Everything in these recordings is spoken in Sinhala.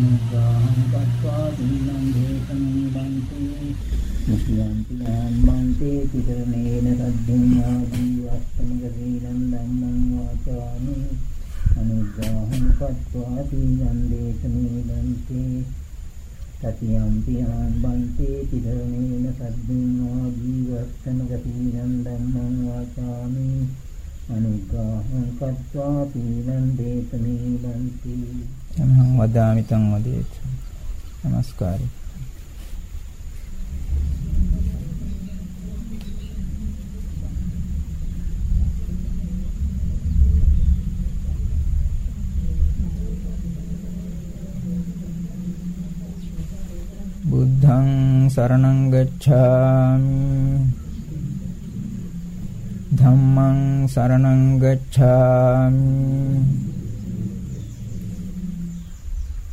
අනුග්‍රහං පත්වා දීනං දේකං බන්ති මුඛ්‍යන්ති ආම්මන්තේ චිතරණේන සද්ධින්නා ජීවස්තමක දීනං ධම්මං වාචාමි අනුග්‍රහං පත්වා දීනං දේකං බන්ති තතියම්පි ආම්බන්තේ චිතරණේන සද්ධින්නා ජීවස්තමක දීනං ධම්මං වාචාමි අනුග්‍රහං පත්වා දීනං දේකං බන්ති තමහං වදාමි තං වදේත. নমස්කාරයි බුද්ධං සරණං ගච්ඡාමි. ධම්මං සරණං ගච්ඡාමි.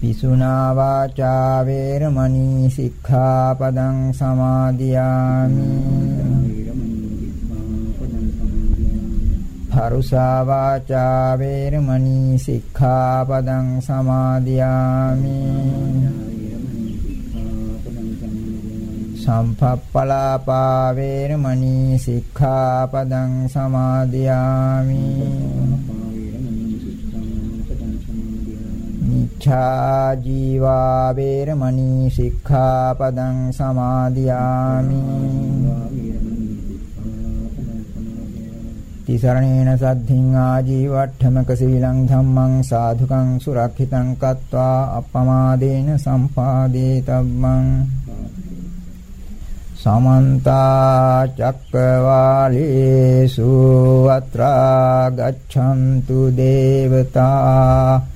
පිසුනා වාචා වේරමණී සික්ඛාපදං සමාදියාමි පරුසා වාචා වේරමණී සික්ඛාපදං සමාදියාමි සම්පප්පලාපා වේරමණී සික්ඛාපදං සමාදියාමි මිච්ඡා ජීවා වේරමණී සික්ඛාපදං සමාදියාමි. තිසරණේන සද්ධින් ආජීවට්ඨමක සීලං ධම්මං සාධුකං සුරක්ෂිතං කତ୍වා අප්පමාදේන සම්පාදේ තබ්බං සමන්ත චක්කවාලේසු අත්‍රා ගච්ඡන්තු දේවතා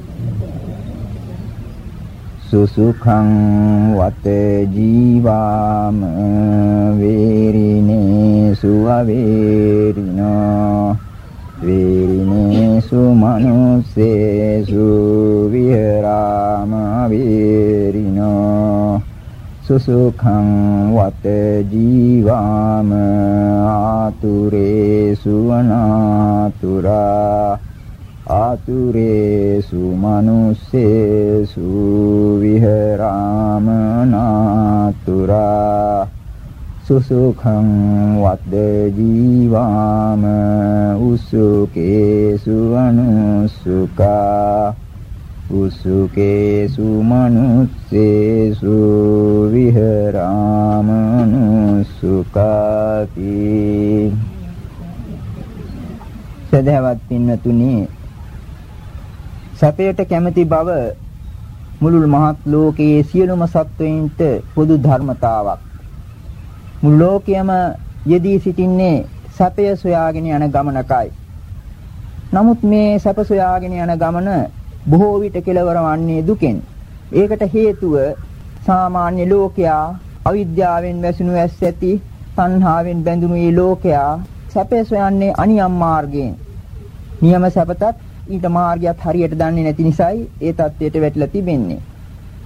සුසුඛං වතේ ජීවාම වේරිනේ සුවවේරිනෝ වේරිනේසු මනුස්සේසු විහරාම වේරිනෝ සුසුඛං වත ජීවාම ආතුරේසු අනාතුරා ආතුරේසු මනුස්සේසු විහරාම නාතුරා සුසුඛං වද්ද ජීවාම උසුකේසු අනුසුකා උසුකේසු මනුස්සේසු විහරාම අනුසුකාති සදහවත් පින්වතුනි සැපයට කැමැති බව මුළු මහත් ලෝකයේ සියලුම සත්වයින්ට පොදු ධර්මතාවක්. මුළු ලෝකයම යෙදී සිටින්නේ සැපය සොයාගෙන යන ගමනකයි. නමුත් මේ සැප සොයාගෙන යන ගමන බොහෝ විට කෙලවර වන්නේ දුකෙන්. ඒකට හේතුව සාමාන්‍ය ලෝකයා අවිද්‍යාවෙන් වැසුණු ඇස් ඇති තණ්හාවෙන් බැඳුණු මේ ලෝකයා සැප සොයන්නේ අනියම් මාර්ගයෙන්. නියම සැපතත් ඊට මාර්ගයත් හරියට දන්නේ නැති නිසායි ඒ தත්ත්වයට වැටිලා තිබෙන්නේ.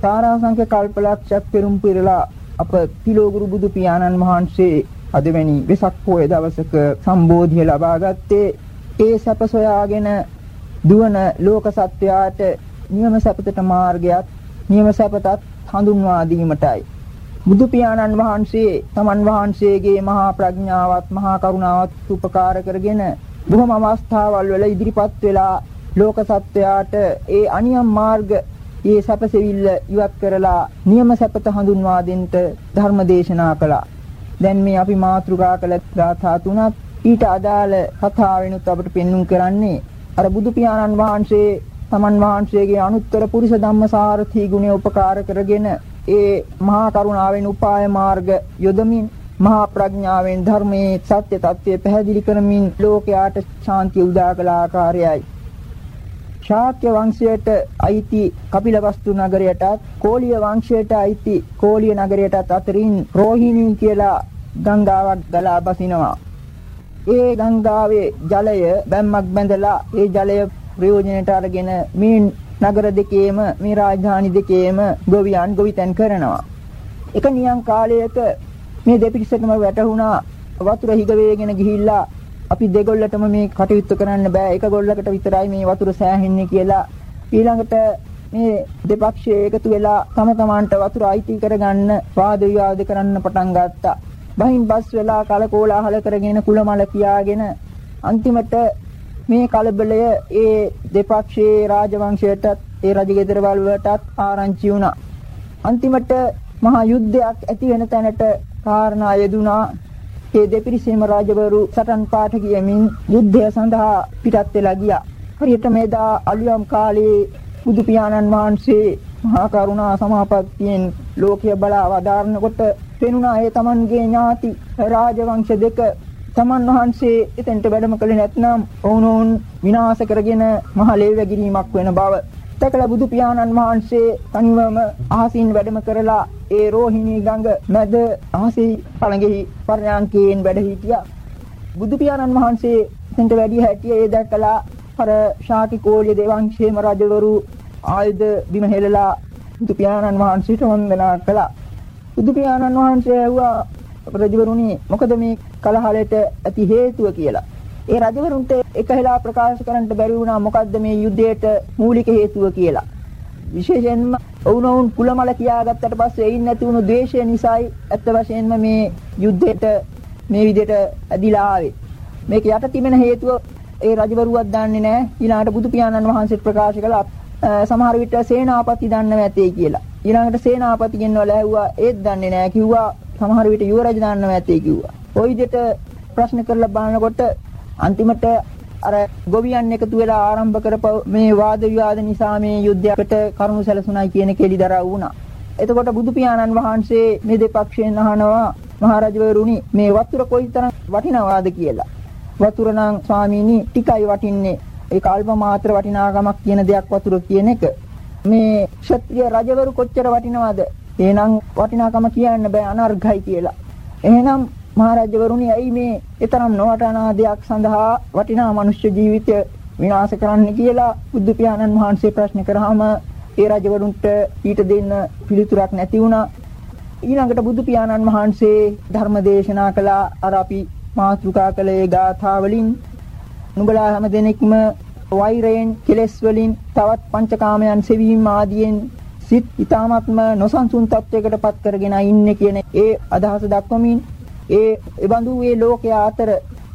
සාරාංශක කල්පලක්ෂයක් පෙරම් පිරලා අප තිලෝගුරු බුදු පියාණන් වහන්සේ අදවැනි වෙසක් පොය දවසක සම්බෝධිය ලබා ගත්තේ ඒ සැප සොයාගෙන දුවන ලෝක සත්වයාට නියම සැපතට මාර්ගයත් නියම සැපතත් හඳුන්වා දීමටයි. බුදු පියාණන් වහන්සේ තමන් වහන්සේගේ මහා ප්‍රඥාවත් මහා කරුණාවත් උපකාර කරගෙන බොහොම අවස්ථාවල් වල ඉදිරිපත් වෙලා ලෝක සත්වයාට ඒ අනියම් මාර්ග ඒ සැපසෙවිල්ල ඉවත් කරලා නියම සැපත හඳුන්වා දෙන්න ධර්ම දේශනා කළා. දැන් මේ අපි මාතෘකා කළ ගාථා තුනත් ඊට අදාළ කතා වෙනුත් අපට පෙන්눔 කරන්නේ අර බුදු පියාණන් වහන්සේ තමන් වහන්සේගේ අනුත්තර පුරිස ධම්මසාරථී ගුණය උපකාර කරගෙන ඒ මහා කරුණාවෙන් උපාය මාර්ග යොදමින් මහා ප්‍රඥාවෙන් ධර්මයේ සත්‍ය తත්වය පැහැදිලි කරමින් ලෝකයාට ශාන්තිය උදා කළ ආකාරයයි. ශාක්‍ය වංශයට අයිති කපිලවස්තු නගරයටත් කෝලිය වංශයට අයිති කෝලිය නගරයටත් අතරින් රෝහිණී කියලා ගංගාවක් ගලා බසිනවා. ඒ ගංගාවේ ජලය බැම්මක් බැඳලා ඒ ජලය ප්‍රයෝජනයට අරගෙන මේ නගර දෙකේම මේ රාජධානි දෙකේම ගොවියන් ගොවිතැන් කරනවා. එක නියම් කාලයක මේ දෙපිරිසටම වැටහුණා වතුර හිග වේගෙන ගිහිල්ලා අපි දෙගොල්ලටම මේ කටයුත්ත කරන්න බෑ එක ගොල්ලකට විතරයි මේ වතුර සෑහෙන්නේ කියලා ඊළඟට මේ දෙපක්ෂයේ එකතු වෙලා තම තමන්ට වතුර අයිති කරගන්න වාද විවාද කරන්න පටන් ගත්තා. බහින් බස් වෙලා කලකෝලාහල කරගෙන කුලමල පියාගෙන අන්තිමට මේ කලබලය ඒ දෙපක්ෂයේ රාජවංශයටත් ඒ රජගෙදරවල් වලටත් ආරංචි වුණා. අන්තිමට මහා යුද්ධයක් ඇති වෙන තැනට කාරණා යෙදුනා ඒ දෙපිරිසේම රාජවරු සටන් පාට කියමින් යුද්ධය සඳහා පිටත් වෙලා ගියා. හරියට මේදා අලුයම් කාලේ බුදු පියාණන් වහන්සේ මහා කරුණා සමාපත්තියෙන් ලෝකය බලා වදාරනකොට පෙනුණා ඒ Tamanගේ ඥාති රාජවංශ දෙක තමන් වහන්සේ එතෙන්ට වැඩම කළේ නැත්නම් ඔවුනොවුන් විනාශ කරගෙන මහ ලේවැගිරීමක් වෙන බව දැකලා බුදු පියාණන් වහන්සේ තනිවම අහසින් වැඩම කරලා ඒ රෝහිණී ගඟ මැද අහසේ පළඟෙහි පර්යාංකයෙන් වැඩ හිටියා. බුදු පියාණන් වහන්සේ එතනට වැඩි හැටිය ඒ දැකලා අර ශාකි කෝලිය දේවංශේම රජවරු ආයුධ බිම හෙළලා බුදු පියාණන් වහන්සේට වන්දනා කළා. බුදු පියාණන් වහන්සේ ඇහුවා රජවරුනි මොකද මේ කලහලට ඇති හේතුව කියලා. ඒ රජවරුන්ට එකහෙලා ප්‍රකාශ කරන්න බැරි වුණා මොකද්ද මේ යුද්ධයට මූලික හේතුව කියලා. විශේෂයෙන්ම වුණවුන් කුලමල කියාගත්තට පස්සේ එයින් නැති වුණු ද්වේෂය නිසායි ඇත්ත වශයෙන්ම මේ යුද්ධයට මේ විදිහට ඇදිලා ආවේ. මේක යට තිබෙන හේතුව ඒ රජවරුවක් දන්නේ නැහැ. ඊළඟට බුදු පියාණන් වහන්සේ ප්‍රකාශ කළා සමහර විට සේනාපති දන්නව ඇතේ කියලා. ඊළඟට සේනාපති ගෙන්වල ඇහුවා ඒත් දන්නේ නැහැ කිව්වා. සමහර විට යුවරජ දන්නව ඇතේ කිව්වා. ওই විදිහට ප්‍රශ්න කරලා බලනකොට අන්තිමට අර ගොවියන් එකතු වෙලා ආරම්භ කරපු මේ වාද විවාද නිසා මේ යුද්ධයකට කරුණු සැලසුණයි කියන කෙලිදරව් වුණා. එතකොට බුදු පියාණන් වහන්සේ මේ දෙපක්ෂයෙන් අහනවා මහරජවරුනි මේ වතුර කොයිතරම් වටිනවද කියලා. වතුර නම් ස්වාමීනි ටිකයි වටින්නේ. ඒක අල්ප මාත්‍ර වටිනාකමක් කියන දෙයක් වතුර කියන එක. මේ ක්ෂත්‍රිය රජවරු කොච්චර වටිනවද? එහෙනම් වටිනාකම කියන්න බෑ අනර්ඝයි කියලා. එහෙනම් මහරජවරුනි ඇයි මේ ඊතරම් නොවටනා දෙයක් සඳහා වටිනා මනුෂ්‍ය ජීවිතය විනාශ කරන්න කියලා බුදු පියාණන් වහන්සේ ප්‍රශ්න කරාම ඒ රජවරුන්ට ඊට දෙන්න පිළිතුරක් නැති වුණා. ඊළඟට බුදු පියාණන් වහන්සේ ධර්ම දේශනා කළ අර අපි මාතෘකා කළේ ගාථා වලින් නුඹලා හැම දෙනෙක්ම වෛරයෙන් කෙලෙස් වලින් තවත් පංචකාමයන් සෙවීම ආදියෙන් සිත් ඊ타මත්ම නොසන්සුන් තත්වයකට පත් කරගෙන ඉන්නේ කියන ඒ අදහස දක්වමින් ඒ එබඳු ඒ ලෝකයා අතර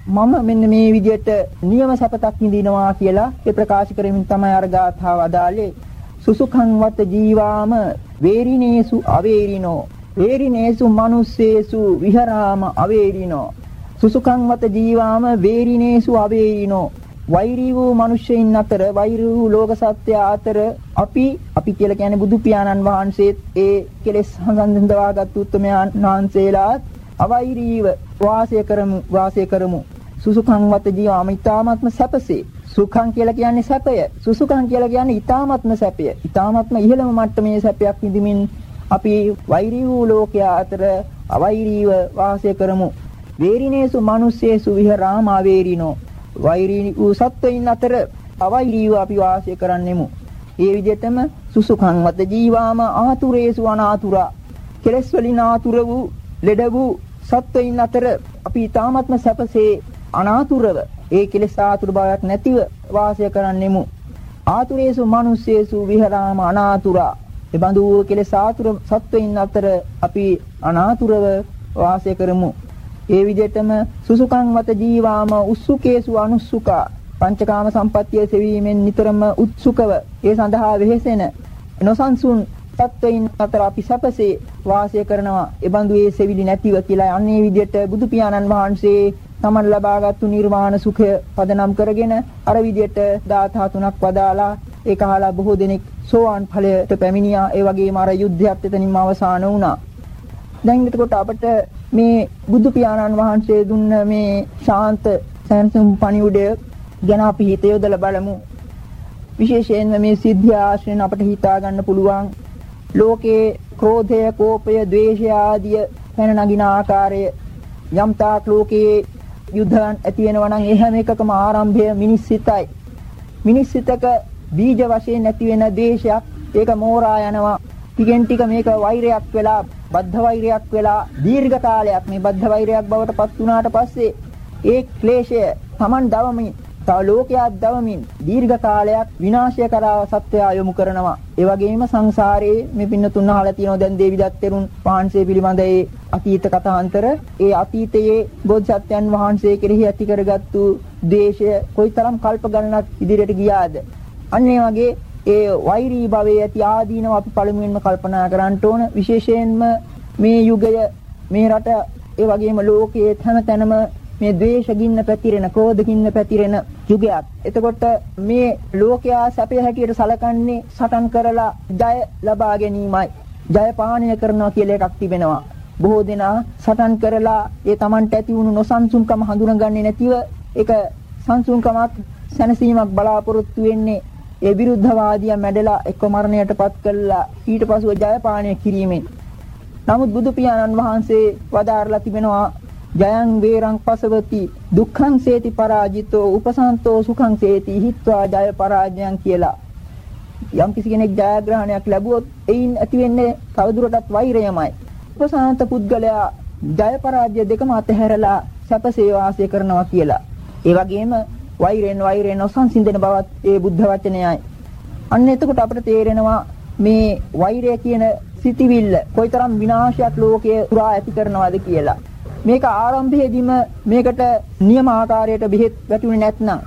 මම මෙන්න මේ විදිහට නියම සපතක් විඳිනවා කියලා ඒ ප්‍රකාශ කරමින් තමයි අර ගාථාව අදාළේ. සුසුඛං වත ජීවාම වේරිනේසු අවේරිනෝ. වේරිනේසු මනුස්සේසු විහරාම අවේරිනෝ. සුසුඛං වත ජීවාම වේරිනේසු අවේරිනෝ. වෛරී වූ මිනිසෙයින් අතර වෛරී වූ ලෝක සත්‍ය අතර අපි අපි කියලා කියන්නේ බුදු පියාණන් වහන්සේත් ඒ කෙලෙස් හඳුන්වාගත් උත්මයන් වහන්සේලාත් අවෛරීව වාසය කරමු වාසය කරමු. සුසුඛං වත ජීවාම ඊ타මාත්ම සැපසේ. සුඛං කියලා කියන්නේ සැපය. සුසුඛං කියලා කියන්නේ ඊ타මාත්ම සැපය. ඊ타මාත්ම ඉහළම මට්ටමේ සැපයක් විඳිමින් අපි වෛරී වූ ලෝකයා අතර අවෛරීව වාසය කරමු. වේරිනේසු මිනිස්සේසු විහරාමා වේරිනෝ. වෛරී වූ සත්වයින් අතර අවෛරීව අපි වාසය කරන්නෙමු. ඒ විදිහටම සුසුඛං වත ජීවාම ආතුරේසු අනාතුරා. කෙලස් වලින් ආතුර වූ ලෙඩ වූ සත්වයින් අතර අපි තාමත්ම සැපසේ අනාතුරව ඒ කෙලස් ආතුර බවක් නැතිව වාසය කරන්නෙමු. ආතුරේසු මිනිස්සේසු විහරාම අනාතුරා එබඳු කෙලස් ආතුර සත්වයින් අතර අපි අනාතුරව වාසය කරමු. ඒ විදිහටම සුසුකං වත ජීවාම උස්සුකේසු අනුස්සුකා පංචකාම සම්පත්තිය සෙවීමෙන් නිතරම උත්සුකව ඒ සඳහා වෙහෙසෙන නොසන්සුන් තත්වයින් අතර අපි සැපසේ වාසය කරනවා. ඒබඳු ඒ සෙවිලි නැතිව කියලා අන්නේ විදිහට බුදු පියාණන් වහන්සේ තමන් ලබාගත්තු නිර්වාණ සුඛය පදනම් කරගෙන අර විදිහට දාථා තුනක් වදාලා ඒක අහලා බොහෝ දෙනෙක් සෝවාන් ඵලයට පැමිණියා. ඒ වගේම අර යුද්ධයත් එතනින්ම අවසන් වුණා. දැන් එතකොට අපිට මේ බුදු පියාණන් වහන්සේ දුන්න මේ ශාන්ත සැනසුම් පණිවුඩය ගැන අපි හිත යොදලා බලමු. විශේෂයෙන්ම මේ සිද්ධිය ආශ්‍රයෙන් අපිට හිතා ගන්න පුළුවන් ලෝකේ ක්‍රෝධය, කෝපය, ද්වේෂය ආදිය පැන නගින ආකාරය යම් තාක් ලෝකයේ යුද්ධයන් ඇති වෙනවා නම් ඒ හැම එකකම ආරම්භය මිනිස් සිතයි. මිනිස් සිතක බීජ වශයෙන් ඇති වෙන ද්වේෂයක් ඒක මෝරා යනවා. ටිකෙන් ටික මේක වෛරයක් වෙලා බද්ධ වෛරයක් වෙලා දීර්ඝ කාලයක් මේ බද්ධ වෛරයක් බවට පත් වුණාට පස්සේ ඒ ක්ලේශය Taman දවමින් තව ලෝකයක් දවමින් දීර්ඝ කාලයක් විනාශය කරා සත්‍යය යොමු කරනවා. ඒ වගේම සංසාරයේ මේ පින්න තුන අහලා තියෙනවා දැන් දේවිදත් තෙරුන් වහන්සේ පිළිබඳ ඒ අතීත කතාන්තර ඒ අතීතයේ බෝධිසත්වයන් වහන්සේ කෙරෙහි ඇති කරගත්තු ද්වේෂය කොයිතරම් කල්ප ගණනක් ඉදිරියට ගියාද? අන්න ඒ වගේ ඒ වෛරී භවයේ ඇති ආදීනව අපි පළමුවෙන්ම කල්පනා කරන්න ඕන විශේෂයෙන්ම මේ යුගය මේ රට ඒ වගේම ලෝකයේ හැම තැනම මේ ද්වේෂ ගින්න පැතිරෙන, ක්‍රෝධ ගින්න පැතිරෙන යුගයක්. එතකොට මේ ලෝකයා සැපය හැටියට සලකන්නේ සටන් කරලා ජය ලබා ගැනීමයි. ජය පානය කරනවා කියලා එකක් තිබෙනවා. බොහෝ දෙනා සටන් කරලා ඒ Tamanට ඇති වුණු නොසන්සුන්කම හඳුනගන්නේ නැතිව ඒක සංසුන්කමක් සැනසීමක් බලාපොරොත්තු වෙන්නේ ඒ විරුද්ධවාදියා මැඩලා එක්ක මරණයටපත් කළා ඊට පසුව ජයපානය කිරීමෙන් නමුත් බුදු පියාණන් වහන්සේ වදාarලා තිබෙනවා ජයං වේරං පසවති දුක්ඛං සේති පරාජිතෝ උපසන්තෝ සුඛං සේති හිත්වා ජය පරාජයං කියලා යම් කිසි කෙනෙක් ජයග්‍රහණයක් ලැබුවොත් එයින් ඇති වෙන්නේ තවදුරටත් වෛරයමයි උපසන්ත පුද්ගලයා ජය පරාජය දෙකම අතහැරලා සැපසේ වාසය කරනවා කියලා ඒ වගේම වෛරයෙන් වෛරයෙන් නොසන්සිඳෙන බවත් ඒ බුද්ධ වචනයයි. අන්න එතකොට අපිට තේරෙනවා මේ වෛරය කියන සිටිවිල්ල කොයිතරම් විනාශයක් ලෝකයේ පුරා ඇති කරනවද කියලා. මේක ආරම්භයේදීම මේකට නියම ආකාරයට බෙහෙත් වැටුනේ නැත්නම්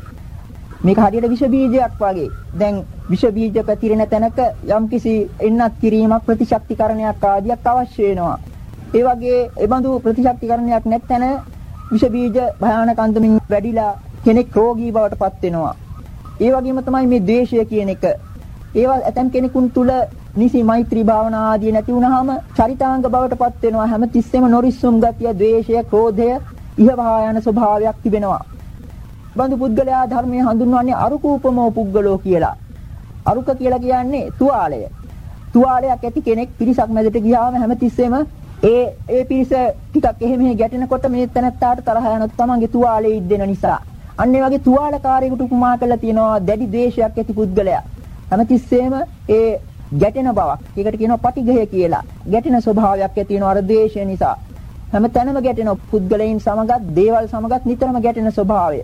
මේක හරියට විෂ බීජයක් වගේ. දැන් විෂ බීජ පැතිරෙන තැනක යම්කිසි එන්නත් කිරීමක් ප්‍රතිශක්තිකරණයක් ආදියක් අවශ්‍ය වෙනවා. ඒ වගේ එබඳු ප්‍රතිශක්තිකරණයක් නැත්නම් විෂ බීජ භයානක අන්දමින් වැඩිලා කෙනෙක් රෝගී බවට පත් වෙනවා. ඒ වගේම තමයි මේ ද්වේෂය කියන එක. ඒවා ඇතම් කෙනෙකුන් තුල නිසි මෛත්‍රී භාවනා ආදී නැති වුනහම චරිතාංග බවට පත් වෙනවා. හැම තිස්සෙම නොරිස්සුම් ගතිය, ද්වේෂය, ක්‍රෝධය, ඉහවහා යන ස්වභාවයක් තිබෙනවා. බඳු පුද්ගලයා ධර්මයේ හඳුන්වන්නේ අරුකූපමෝ පුද්ගලෝ කියලා. අරුක කියලා කියන්නේ තුවාලය. තුවාලයක් ඇති කෙනෙක් පිරිසක් මැදට ගියාම හැම තිස්සෙම ඒ ඒ පිරිස ටිකක් එහෙ මෙහෙ ගැටෙනකොට මේ තැනත්තාට තරහ යනොත් තමන්ගේ තුවාලේ ඉද්දෙන නිසා අන්න ඒ වගේ තුවාලකාරයෙකුට උපමා කරලා තියෙනවා දැඩි ද්වේෂයක් ඇති පුද්ගලයා හැමතිස්සෙම ඒ ගැටෙන බවක්. ඒකට කියනවා පටිඝය කියලා. ගැටෙන ස්වභාවයක් ඇති වෙනවා අර ද්වේෂය නිසා. හැම තැනම ගැටෙන පුද්ගලයන් සමගත් දේවල් සමගත් නිතරම ගැටෙන ස්වභාවය.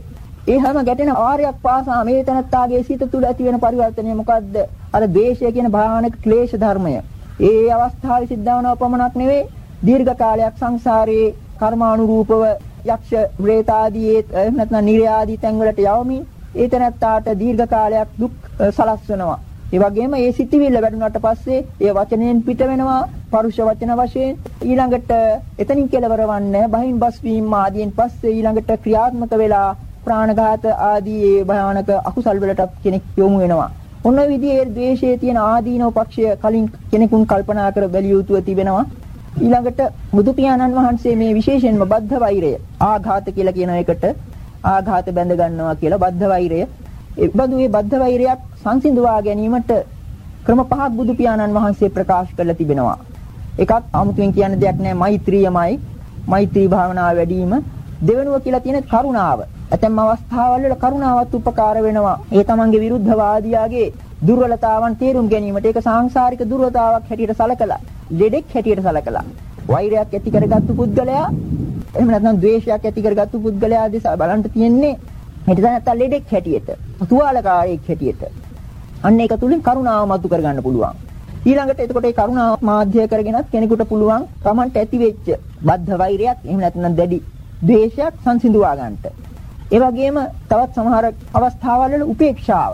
ඒ හැම ගැටෙන ආරයක් පාසා මේ තනත්තාගේ සිත තුළ ඇති වෙන පරිවර්තනය මොකද්ද? අර ද්වේෂය කියන භයානක ක්ලේශ ධර්මය. ඒ අවස්ථාවේ සිද්ධවනව පමණක් නෙවෙයි දීර්ඝ කාලයක් සංසාරයේ කර්මානුරූපව යක්ෂ ප්‍රේතාදී එහෙම නැත්නම් නිර්ය ආදී තැන්වලට යවමින් ඒ තැනත්තාට දීර්ඝ කාලයක් දුක් සලස්වනවා. ඒ වගේම ඒ සිතිවිල්ල වැඩුණාට පස්සේ ඒ වචනයෙන් පිට වෙනවා පරුෂ වචන වශයෙන් ඊළඟට එතනින් කෙලවර වන්නේ බහින් බස් වීම ආදීන් පස්සේ ඊළඟට ක්‍රියාත්මක වෙලා ප්‍රාණඝාත ආදී ඒ භයානක අකුසල් වලට කෙනෙක් යොමු වෙනවා. ඔන්න විදිහේ ද්වේෂයේ තියෙන ආදීනව පක්ෂය කලින් කෙනෙකුන් කල්පනා කර බැලිය යුතුව තිබෙනවා. ඊළඟට බුදු පියාණන් වහන්සේ මේ විශේෂයෙන්ම බද්ධ වෛරය ආඝාත කියලා කියන එකට ආඝාත බැඳ ගන්නවා කියලා බද්ධ වෛරය ඒ බඳු මේ බද්ධ වෛරයක් සංසිඳුවා ගැනීමට ක්‍රම පහක් බුදු පියාණන් වහන්සේ ප්‍රකාශ කරලා තිබෙනවා. එකක් 아무තුවෙන් කියන්න දෙයක් නැහැ මෛත්‍රියමයි. මෛත්‍රී භාවනාව වැඩි වීම. දෙවෙනුව කියලා තියෙන කරුණාව. ඇතැම් අවස්ථාවල් වල කරුණාවත් උපකාර වෙනවා. ඒ තමන්ගේ විරුද්ධවාදියාගේ දුර්වලතාවන් තේරුම් ගැනීමට ඒක සාංශාරික දුර්වලතාවක් හැටියට සලකලා, ලෙඩෙක් හැටියට සලකලා, වෛරයක් ඇති කරගත්තු පුද්ගලයා එහෙම නැත්නම් ද්වේෂයක් ඇති කරගත්තු පුද්ගලයා දිහා බලන්න තියෙන්නේ හිතට නැත්තම් ලෙඩෙක් හැටියට, තුවාලකාරයෙක් හැටියට. අන්න ඒක තුලින් කරුණාව මතු කරගන්න පුළුවන්. ඊළඟට එතකොට ඒ කරුණාව මාධ්‍ය කරගෙනත් කෙනෙකුට පුළුවන් Tamanට ඇති වෙච්ච බද්ධ වෛරයක් එහෙම නැත්නම් දැඩි ද්වේෂයක් සංසිඳුවා ගන්නට. ඒ වගේම තවත් සමහර අවස්ථාවල් වල උපේක්ෂාව.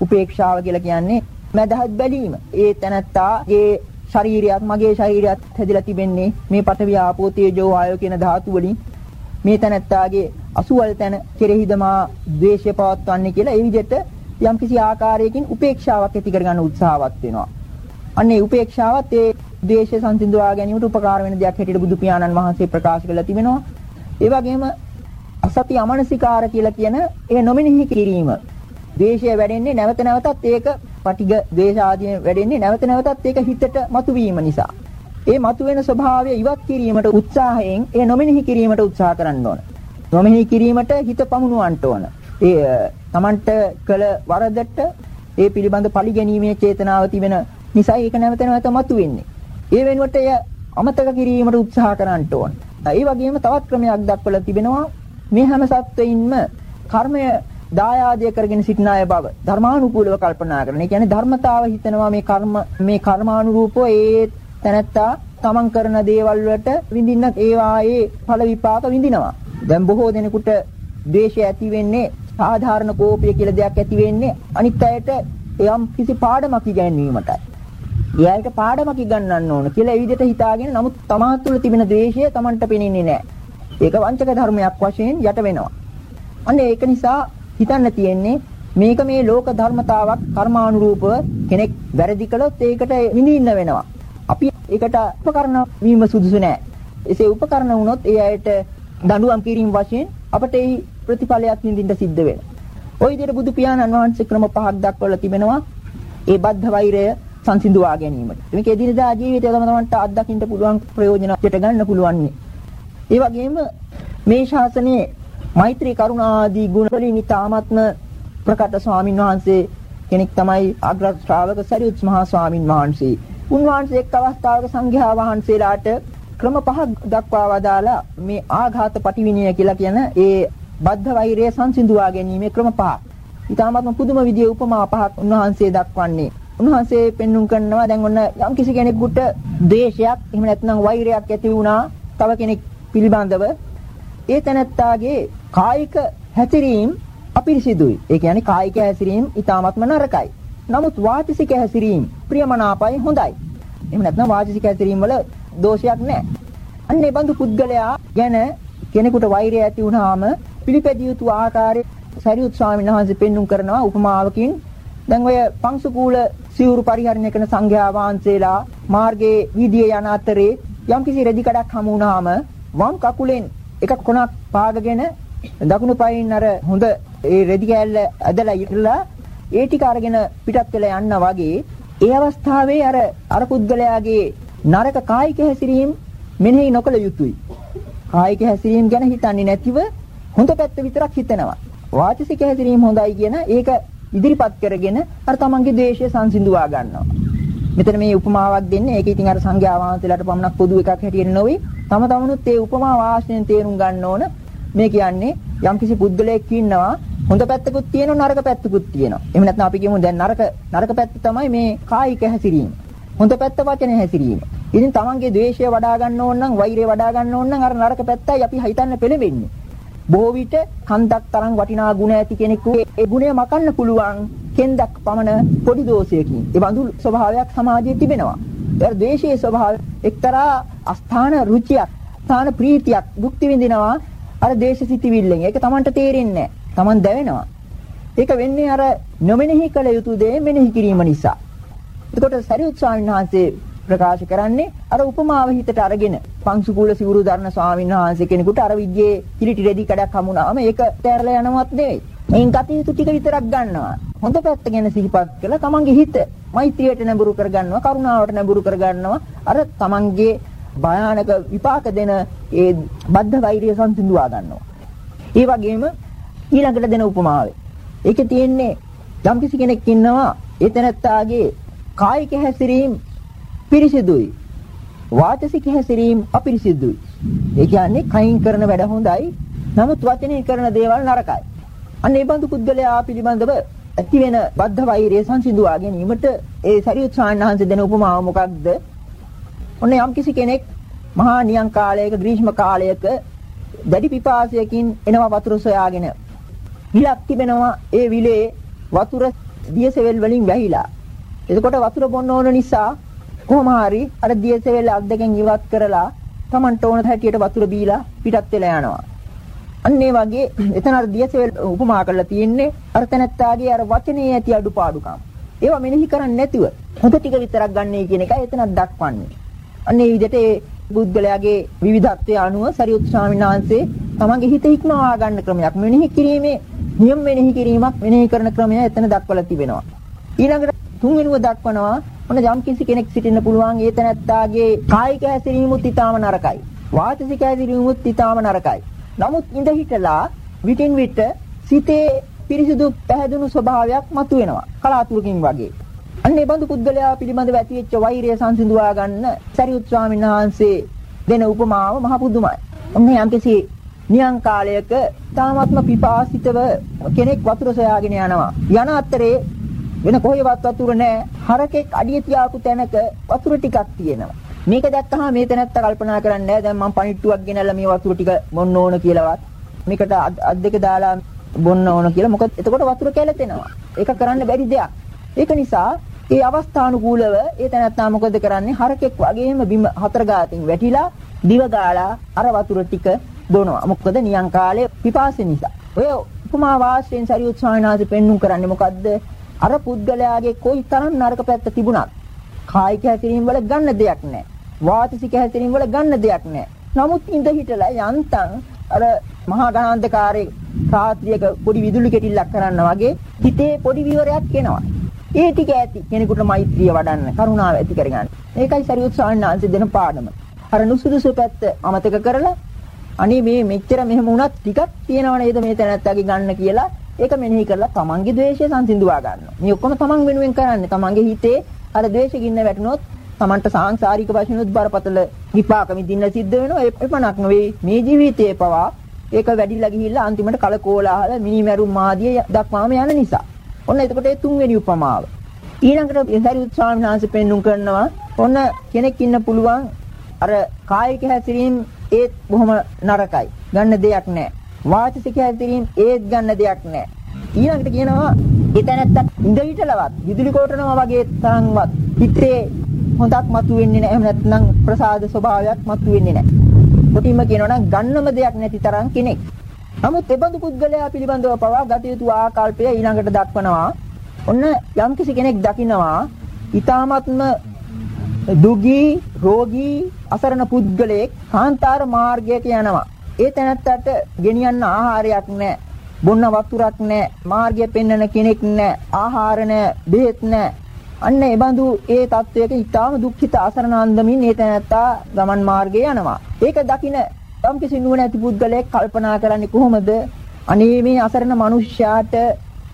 උපේක්ෂාව කියලා කියන්නේ මදහත් බැලීම. ඒ තැනත්තාගේ ශරීරයත් මගේ ශරීරයත් හැදිලා තිබෙන්නේ මේ පඨවි ආපෝ තේජෝ වායෝ කියන ධාතු වලින් මේ තැනත්තාගේ අසුවල් තැන කෙරෙහිද මා ද්වේෂය පවත්වන්නේ කියලා ඒ විදිහට යම්කිසි ආකාරයකින් උපේක්ෂාවක් ඇති කරගන්න උත්සාහවත් වෙනවා. අන්න ඒ උපේක්ෂාවත් ඒ ද්වේෂය සංසිඳවා ගැනීමට උපකාර වෙන දෙයක් හැටියට බුදු පියාණන් වහන්සේ ප්‍රකාශ කරලා තිබෙනවා. ඒ වගේම අසති අමනසිකාර කියලා කියන ඒ නොමිනෙහි කිරීම. ද්වේෂය වැඩෙන්නේ නැවත නැවතත් ඒක පටිග ද්වේෂ ආදී වැඩෙන්නේ නැවත නැවතත් ඒක හිතට මතුවීම නිසා. ඒ මතුවෙන ස්වභාවය ඉවත් කිරීමට උත්සාහයෙන් ඒ නොමිනෙහි කිරීමට උත්සාහ කරන්න ඕන. නොමිනෙහි කිරීමට හිත පමුණුවන්න ඕන. ඒ Tamanට කළ වරදට ඒ පිළිබඳ පරිගැනීමේ චේතනාව තිබෙන නිසා ඒක නැවත නැවත මතුවෙන්නේ. ඒ වෙනුවට එය අමතක කිරීමට උත්සාහ කරන්න ඕන. ඒ වගේම තවත් ක්‍රමයක් දක්වලා තිබෙනවා මේ හැම සත්වයින්ම කර්මය දායාදය කරගෙන සිටින අය බව ධර්මානුකූලව කල්පනා කරන. ඒ කියන්නේ ධර්මතාව හිතනවා මේ කර්ම මේ කර්මානුරූපව ඒ තැනැත්තා තමන් කරන දේවල් වලට විඳින්න ඒවායේ ඵල විපාක විඳිනවා. දැන් බොහෝ දෙනෙකුට ද්වේෂය ඇති වෙන්නේ සාධාරණ කෝපය කියලා දෙයක් ඇති වෙන්නේ අනිත් අයට යම් කිසි පාඩමක් ඉගැන්වීමටයි. එයාට පාඩමක් ඉගන්වන්න ඕන කියලා ඒ විදිහට හිතාගෙන නමුත් තමා තුළ තිබෙන ද්වේෂය Tamanට පෙනෙන්නේ නැහැ. ඒක වංචක ධර්මයක් වශයෙන් යට වෙනවා. අන්න ඒක නිසා හිතන්න තියෙන්නේ මේක මේ ලෝක ධර්මතාවක් කර්මානුරූපව කෙනෙක් වැරදි කළොත් ඒකට විඳින්න වෙනවා. අපි ඒකට උපකරණ වීම සුදුසු නෑ. එසේ උපකරණ වුණොත් ඒ අයට දඬුවම් කිරීම වශයෙන් අපට ඒ ප්‍රතිඵලයක් විඳින්න සිද්ධ වෙනවා. ওই විදිහට බුදු පියාණන් වහන්සේ ක්‍රම පහක් දක්වලා තිබෙනවා. ඒ බද්ධ වෛරය සංසිඳුවා ගැනීමට. මේක එදිනදා ජීවිතය තම තමන්ට අත්දකින්න පුළුවන් ප්‍රයෝජනයට ගන්න පුළුවන්. ඒ වගේම මේ ශාසනයේ මෛත්‍රී කරුණා ආදී ගුණ වලින් ඉතාමත්ම ප්‍රකට ස්වාමින් වහන්සේ කෙනෙක් තමයි අග්‍ර ශ්‍රාවක සරියුත් මහා ස්වාමින් වහන්සේ. උන්වහන්සේ එක් අවස්ථාවක සංඝයා වහන්සේලාට ක්‍රම පහක් දක්වා වදාලා මේ ආඝාත පටිවිණය කියලා කියන ඒ බද්ධ වෛරය සංසිඳුවා ගැනීමේ ක්‍රම පහ. ඊටාත්ම පුදුම විදියේ උපමා පහක් උන්වහන්සේ දක්වන්නේ. උන්වහන්සේ පෙන්눔 කරනවා දැන් ඔන්න යම් කිසි කෙනෙකුට ද්වේෂයක් එහෙම නැත්නම් වෛරයක් ඇති වුණා තව කෙනෙක් පිළිබඳව ඒ තැනැත්තාගේ කායික හැසිරීම අපිරිසිදුයි. ඒ කියන්නේ කායික හැසිරීම ඊටාත්ම නරකයි. නමුත් වාචික හැසිරීම ප්‍රියමනාපයි හොඳයි. එහෙම නැත්නම් වාචික හැසිරීම වල දෝෂයක් නැහැ. අන්න ඒ බඳු පුද්ගලයා ගැන කෙනෙකුට වෛරය ඇති වුනහම පිළිපැදිය යුතු ආකාරය සරියුත් ස්වාමීන් වහන්සේ පෙන්눔 කරනවා උපමාවකින්. දැන් ඔය පංසුකූල සිවුරු පරිහරණය කරන සංඝයා වහන්සේලා මාර්ගයේ වීදියේ යන අතරේ යම්කිසි රෙදි කඩක් හමු වුනහම වම් කකුලෙන් එක කොනක් පාගගෙන දකුණු පායින් අර හොඳ ඒ රෙදි කෑල්ල ඇදලා ඉරලා ඒ ටික අරගෙන පිටත් වෙලා යන්න වගේ ඒ අවස්ථාවේ අර අර පුද්ගලයාගේ නරක කායික හැසිරීම මෙනෙහි නොකළ යුතුයි. කායික හැසිරීම ගැන හිතන්නේ නැතිව හොඳ පැත්ත විතරක් හිතනවා. වාචසික හැසිරීම හොඳයි කියන ඒක ඉදිරිපත් කරගෙන අර තමන්ගේ ද්වේෂය සංසිඳුවා ගන්නවා. මෙතන මේ උපමාවක් දෙන්නේ ඒක ඉතින් අර සංඝයා වහන්සේලාට පමණක් පොදු එකක් හැටියට නොවේ. තම තමනුත් ඒ උපමා වාස්යෙන් තේරුම් ගන්න ඕන. මේ කියන්නේ යම්කිසි පුද්ගලයෙක් ඉන්නවා හොඳ පැත්තකුත් තියෙනවා නරක පැත්තකුත් තියෙනවා. එහෙම නැත්නම් අපි කියමු දැන් නරක නරක පැත්ත තමයි මේ කායික හැසිරීම. හොඳ පැත්ත වචන හැසිරීම. ඉතින් තමන්ගේ ද්වේෂය වඩා ගන්න ඕන නම් වෛරය වඩා ගන්න ඕන නම් අර නරක පැත්තයි අපි හිතන්න පෙළඹෙන්නේ. බොහෝ විට කන්දක් තරම් වටිනා ගුණ ඇති කෙනෙකු ඒ ගුණය මකන්න පුළුවන් කෙන්දක් පමණ පොඩි දෝෂයකින්. ඒ බඳු ස්වභාවයක් සමාජයේ තිබෙනවා. ඒ ද්වේෂයේ ස්වභාවය එක්තරා අස්ථාන රුචියක්, ස්ථාන ප්‍රීතියක් භුක්ති විඳිනවා අර දේශ සිටිවිල්ලෙන්. ඒක Tamanට තේරෙන්නේ නැහැ. Taman දැවෙනවා. ඒක වෙන්නේ අර නොමෙනෙහි කළ යුතු දේ මෙනෙහි කිරීම නිසා. එතකොට සරියුත් ස්වාමීන් වහන්සේ ප්‍රකාශ කරන්නේ අර උපමාව හිතට අරගෙන පංසුකූල සිවුරු දරන ස්වාමීන් වහන්සේ කෙනෙකුට අර විද්‍යේ කිලිටි රෙදි කඩක් හමුනාම ඒක තැරලා යනවත් නෙවෙයි. මේන් ගතියුතු ටික විතරක් ගන්නවා. හොඳ පැත්ත ගැන සිහිපත් කළා තමන්ගේ හිත මෛත්‍රියට නැඹුරු කරගන්නවා, කරුණාවට නැඹුරු කරගන්නවා. අර තමන්ගේ භයානක විපාක දෙන ඒ බද්ධ වෛරය සංසිඳුවා ගන්නවා. ඒ වගේම ඊළඟට දෙන උපමාවේ. ඒකේ තියෙන්නේ යම්කිසි කෙනෙක් ඉන්නවා ඒ තැනත්තාගේ කායික හැසිරීම පිරිසිදුයි. වාචසික හැසිරීම අපිරිසිදුයි. ඒ කියන්නේ කයින් කරන වැඩ හොඳයි. නමුත් වචනේ කරන දේවල් නරකයි. අන්න ඒ බඳු පුද්ගලයා පිළිබඳව ඇති වෙන බද්ධ වෛරය සංසිඳුවා ගැනීමට ඒ සරියුත් සාන්හන්ස දෙන උපමාව මොකක්ද? ඔන්න යම්කිසි කෙනෙක් මහා නියං කාලයක ග්‍රීෂ්ම කාලයක දැඩි පිපාසයකින් එනවා වතුර සොයාගෙන. විලක් තිබෙනවා ඒ විලේ වතුර දියසෙවල් වලින් වැහිලා. එතකොට වතුර බොන්න ඕන නිසා කොහොම හරි අර දියසෙවල් අත් දෙකෙන් ඉවත් කරලා Tamanට ඕන හැටියට වතුර බීලා පිටත් වෙලා යනවා. අන්න ඒ වගේ එතන අර දියසෙවල් උපමා කරලා තියෙන්නේ අර තැනත්තාගේ අර වචනේ ඇති අඩුපාඩුකම්. ඒවා මෙනෙහි කරන්නේ නැතුව හොඳ ටික විතරක් ගන්නයි කියන එකයි එතනක් දක්වන්නේ. අන්න ඒ විදිහට ඒ බුද්ධලයාගේ විවිධත්වය අනුව සරියුත් ස්වාමීන් වහන්සේ තමන්ගේ හිත ඉක්මවා ගන්න ක්‍රමයක් මෙනෙහි කිරීමේ නියම මෙනෙහි කිරීමක් මෙනෙහි කරන ක්‍රමය එතන දක්වලා තිබෙනවා. ඊළඟට තුන්වෙනුව දක්වනවා ඔන්න යම් කිසි කෙනෙක් සිටින්න පුළුවන් ඒ තැනැත්තාගේ කායික හැසිරීමුත් ඊටාම නරකයි. වාචික හැසිරීමුත් ඊටාම නරකයි. නමුත් ඉඳ හිටලා විටින් විට සිතේ පිරිසිදු පැහැදුණු ස්වභාවයක් මතුවෙනවා. කලාතුරකින් වගේ. අන්න ඒ බඳු පුද්ගලයා පිළිබඳව ඇතිවෙච්ච වෛරය සංසිඳුවා ගන්න සරියුත් ස්වාමීන් වහන්සේ දෙන උපමාව මහ පුදුමයි. ඔන්න යම්කිසි නියං කාලයක තාමත්ම පිපාසිතව කෙනෙක් වතුර සොයාගෙන යනවා. යන අතරේ වෙන කොහෙවත් වතුර නැහැ. හරකෙක් අඩිය තියාපු තැනක වතුර ටිකක් තියෙනවා. මේක දැක්කහම මේ තැනත්ත කල්පනා කරන්නේ නැහැ දැන් මම පණිට්ටුවක් ගෙනල්ලා මේ වතුර ටික බොන්න ඕන කියලාවත්. මේකට අත් දෙක දාලා බොන්න ඕන කියලා. මොකද එතකොට වතුර කැළතෙනවා. ඒක කරන්න බැරි දෙයක්. ඒක නිසා ඒ අවස්ථානුකූලව ඒ තැනත්තා මොකද කරන්නේ? හරකෙක් වගේම බිම හතර ගාතින් වැටිලා දිව ගාලා අර වතුර ටික බොනවා. මොකද නියං කාලේ පිපාසය නිසා. ඔය උපමා වාස්යෙන් සරියුත් ස්වාමීන් වහන්සේ පෙන්눔 කරන්නේ මොකද්ද? අර පුද්ගලයාගේ කොයි තරම් නරක පැත්ත තිබුණත් කායික හැසිරීම වල ගන්න දෙයක් නැහැ. වාචික හැසිරීම වල ගන්න දෙයක් නැහැ. නමුත් ඉඳ හිටලා යන්තම් අර මහා ගණාන්තකාරයේ රාත්‍රියක පොඩි විදුලි කෙටිල්ලක් කරන්න වගේ හිතේ පොඩි විවරයක් එනවා. ඒ ටික ඇති කෙනෙකුට මෛත්‍රිය වඩන්න, කරුණාව ඇති කරගන්න. ඒකයි සරියුත් ස්වාමීන් වහන්සේ දෙන පාඩම. අර නුසුදුසු පැත්ත අමතක කරලා අනේ මේ මෙච්චර මෙහෙම වුණත් ටිකක් තියෙනව නේද මේ තැනත්තාගේ ගන්න කියලා ඒක මෙනෙහි කරලා තමන්ගේ ද්වේෂය සංසිඳුවා ගන්නවා. මේ ඔක්කොම තමන් වෙනුවෙන් කරන්නේ. තමන්ගේ හිතේ අර ද්වේෂ ගින්න වැටුනොත් තමන්ට සාංශාරික වශයෙන්ුත් බරපතල විපාක විඳින්න සිද්ධ වෙනවා. ඒ එපමණක් නෙවෙයි මේ ජීවිතයේ පවා ඒක වැඩිලා ගිහිල්ලා අන්තිමට කලකෝලාහල මිනිමැරුම් මාදිය දක්වාම යන නිසා. ඔන්න එතකොට ඒ තුන්වෙනි උපමාව. ඊළඟට සරියුත් ස්වාමීන් වහන්සේ පෙන්눔 කරනවා ඔන්න කෙනෙක් ඉන්න පුළුවන් අර කායික හැසිරීම ඒත් බොහොම නරකයි. ගන්න දෙයක් නැහැ. වාචික හැසිරීම ඒත් ගන්න දෙයක් නැහැ. ඊළඟට කියනවා එතනත්ත ඉඳ හිටලවත් විදුලි කොටනවා වගේ තරම්වත් හිතේ හොඳක් මතුවෙන්නේ නැහැ. එහෙම නැත්නම් ප්‍රසාද ස්වභාවයක් මතුවෙන්නේ නැහැ. කොටින්ම කියනවා නම් ගන්නම දෙයක් නැති තරම් කෙනෙක්. නමුත් එබඳු පුද්ගලයා පිළිබඳව පවා ගත යුතු ආකල්පය ඊළඟට දක්වනවා. ඔන්න යම්කිසි කෙනෙක් දකිනවා ඊ타මත්ම දුගී රෝගී අසරණ පුද්ගලයෙක් කාන්තාර මාර්ගයක යනවා. ඒ තැනත්තට ගෙනියන්න ආහාරයක් නැහැ. බොන්න වතුරක් නැහැ. මාර්ගය පෙන්වන කෙනෙක් නැහැ. ආහාර නැහැ. බෙහෙත් නැහැ. අන්න ඒ බඳු ඒ தත්වයක ඊටාම දුක්ඛිත අසරණ අන්දමින් ඒ තැනත්තා ගමන් මාර්ගයේ යනවා. ඒක දකින යම් කිසි නුවණැති පුද්ගලයෙක් කල්පනා කරන්නේ කොහොමද? අනේ මේ අසරණ මිනිස්යාට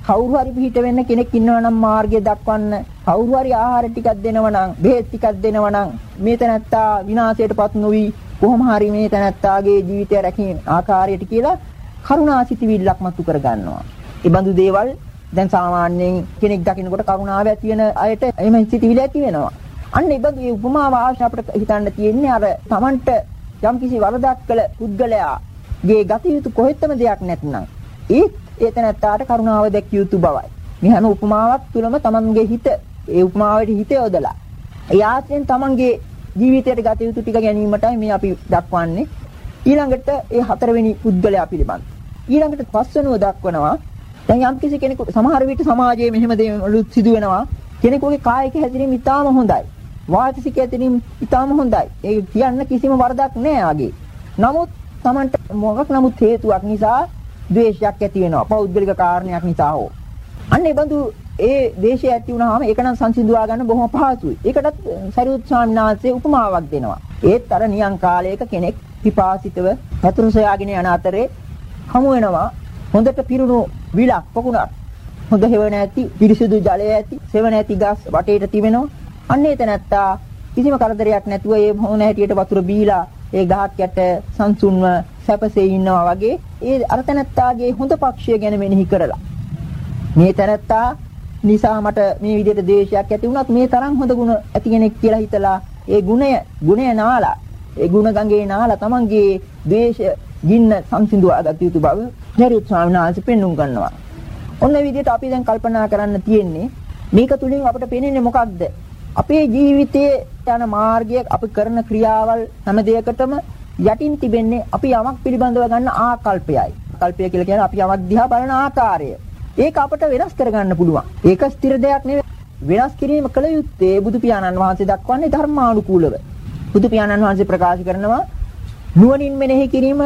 කවුරු හරි පිට වෙන්න කෙනෙක් ඉන්නවා නම් මාර්ගය දක්වන්න කවුරු හරි ආහාර ටිකක් දෙනවා නම් බෙහෙත් ටිකක් දෙනවා නම් මේ තැනත්තා විනාශයටපත් නොවි කොහොම හරි මේ තැනත්තාගේ ජීවිතය රැකීම ආකාරයට කියලා කරුණාසිතවිල්ලක් මතු කර ගන්නවා. ඒ බඳු දේවල් දැන් සාමාන්‍යයෙන් කෙනෙක් දකින්නකොට කරුණාව ඇති වෙන අයට එහෙම සිතවිලි ඇති වෙනවා. අන්න ඒ බඳු උපමාව ආශා අපිට හිතන්න තියෙන්නේ අර Tamanට යම්කිසි වරදක් කළ පුද්ගලයාගේ ගත යුතු කොහෙත්ම දෙයක් නැත්නම් ඒත් ඒ තැනත්තාට කරුණාව දැක්විය යුතු බවයි. මේ හැම උපමාවක් තුළම Tamanගේ හිත ඒ උපමාවට හිත යොදලා ඒ ආත්මෙන් Tamanගේ ජීවිතයට ගත යුතු ටික ගැනීමටයි මේ අපි දක්වන්නේ. ඊළඟට ඒ හතරවෙනි පුද්ගලයා පිළිබඳ. ඊළඟට පස්වෙනුව දක්වනවා දැන් යම්කිසි කෙනෙකු සමහර විට සමාජයේ මෙහෙම දේවලුත් සිදු වෙනවා. කෙනෙකුගේ කායික හැදිරීම ඉතාම හොඳයි. වාචික හැදිරීම ඉතාම හොඳයි. ඒ කියන්න කිසිම වරදක් නෑ ආගේ. නමුත් Tamanට මොකක් නමුත් හේතුවක් නිසා ද්වේෂයක් ඇති වෙනවා. පෞද්ගලික කාරණයක් නිසා හෝ. අන්න ඒ බඳු ඒ දේශය ඇති වුනහම ඒක නම් සංසිඳුවා ගන්න බොහොම පහසුයි. ඒකටත් සරියුත් ස්වාමීන් වහන්සේ උපමාවක් දෙනවා. ඒත් අර නියං කාලයක කෙනෙක් පිපාසිතව වතුර සොයාගෙන යන අතරේ හමු වෙනවා හොඳට පිරුණු විලක් පොකුණක්. හොඳ හේවණ ඇති, පිරිසිදු ජලය ඇති, සෙවණ ඇති ගස් වටේට තිබෙනවා. අන්න ඒ තැනත්තා කිසිම කරදරයක් නැතුව ඒ මොන හැටියට වතුර බීලා ඒ ගහක් යට සංසුන්ව සැපසේ ඉන්නවා වගේ ඒ අර තැනත්තාගේ හොඳ පක්ෂය ගැන මෙනෙහි කරලා මේ තැනත්තා නිසා මට මේ විදිහට දේශයක් ඇති වුණත් මේ තරම් හොඳ ගුණ ඇති කෙනෙක් කියලා හිතලා ඒ ගුණය ගුණය නාලා ඒ ගුණ ගංගේ නාලා තමන්ගේ ද්වේෂ ගින්න සංසිඳුවා ගත යුතු බව ජරිත් ස්වාමීන් වහන්සේ පෙන්눔 කරනවා. ඔන්න විදිහට අපි දැන් කල්පනා කරන්න තියෙන්නේ මේක තුලින් අපිට පේන්නේ මොකක්ද? අපේ ජීවිතයේ යන මාර්ගය අපි කරන ක්‍රියාවල් හැම දෙයකටම යටින් තිබෙන්නේ අපි යමක් පිළිබඳව ගන්න ආකල්පයයි. කල්පය කියලා කියන්නේ අපි යමක් දිහා බලන ආකාරය. ඒක අපට වෙනස් කරගන්න පුළුවන්. ඒක ස්ථිර දෙයක් නෙවෙයි. වෙනස් කිරීම කළ යුත්තේ බුදු පියාණන් වහන්සේ දක්වන්නේ ධර්මානුකූලව. බුදු පියාණන් වහන්සේ ප්‍රකාශ කරනවා නුවණින් මෙනෙහි කිරීම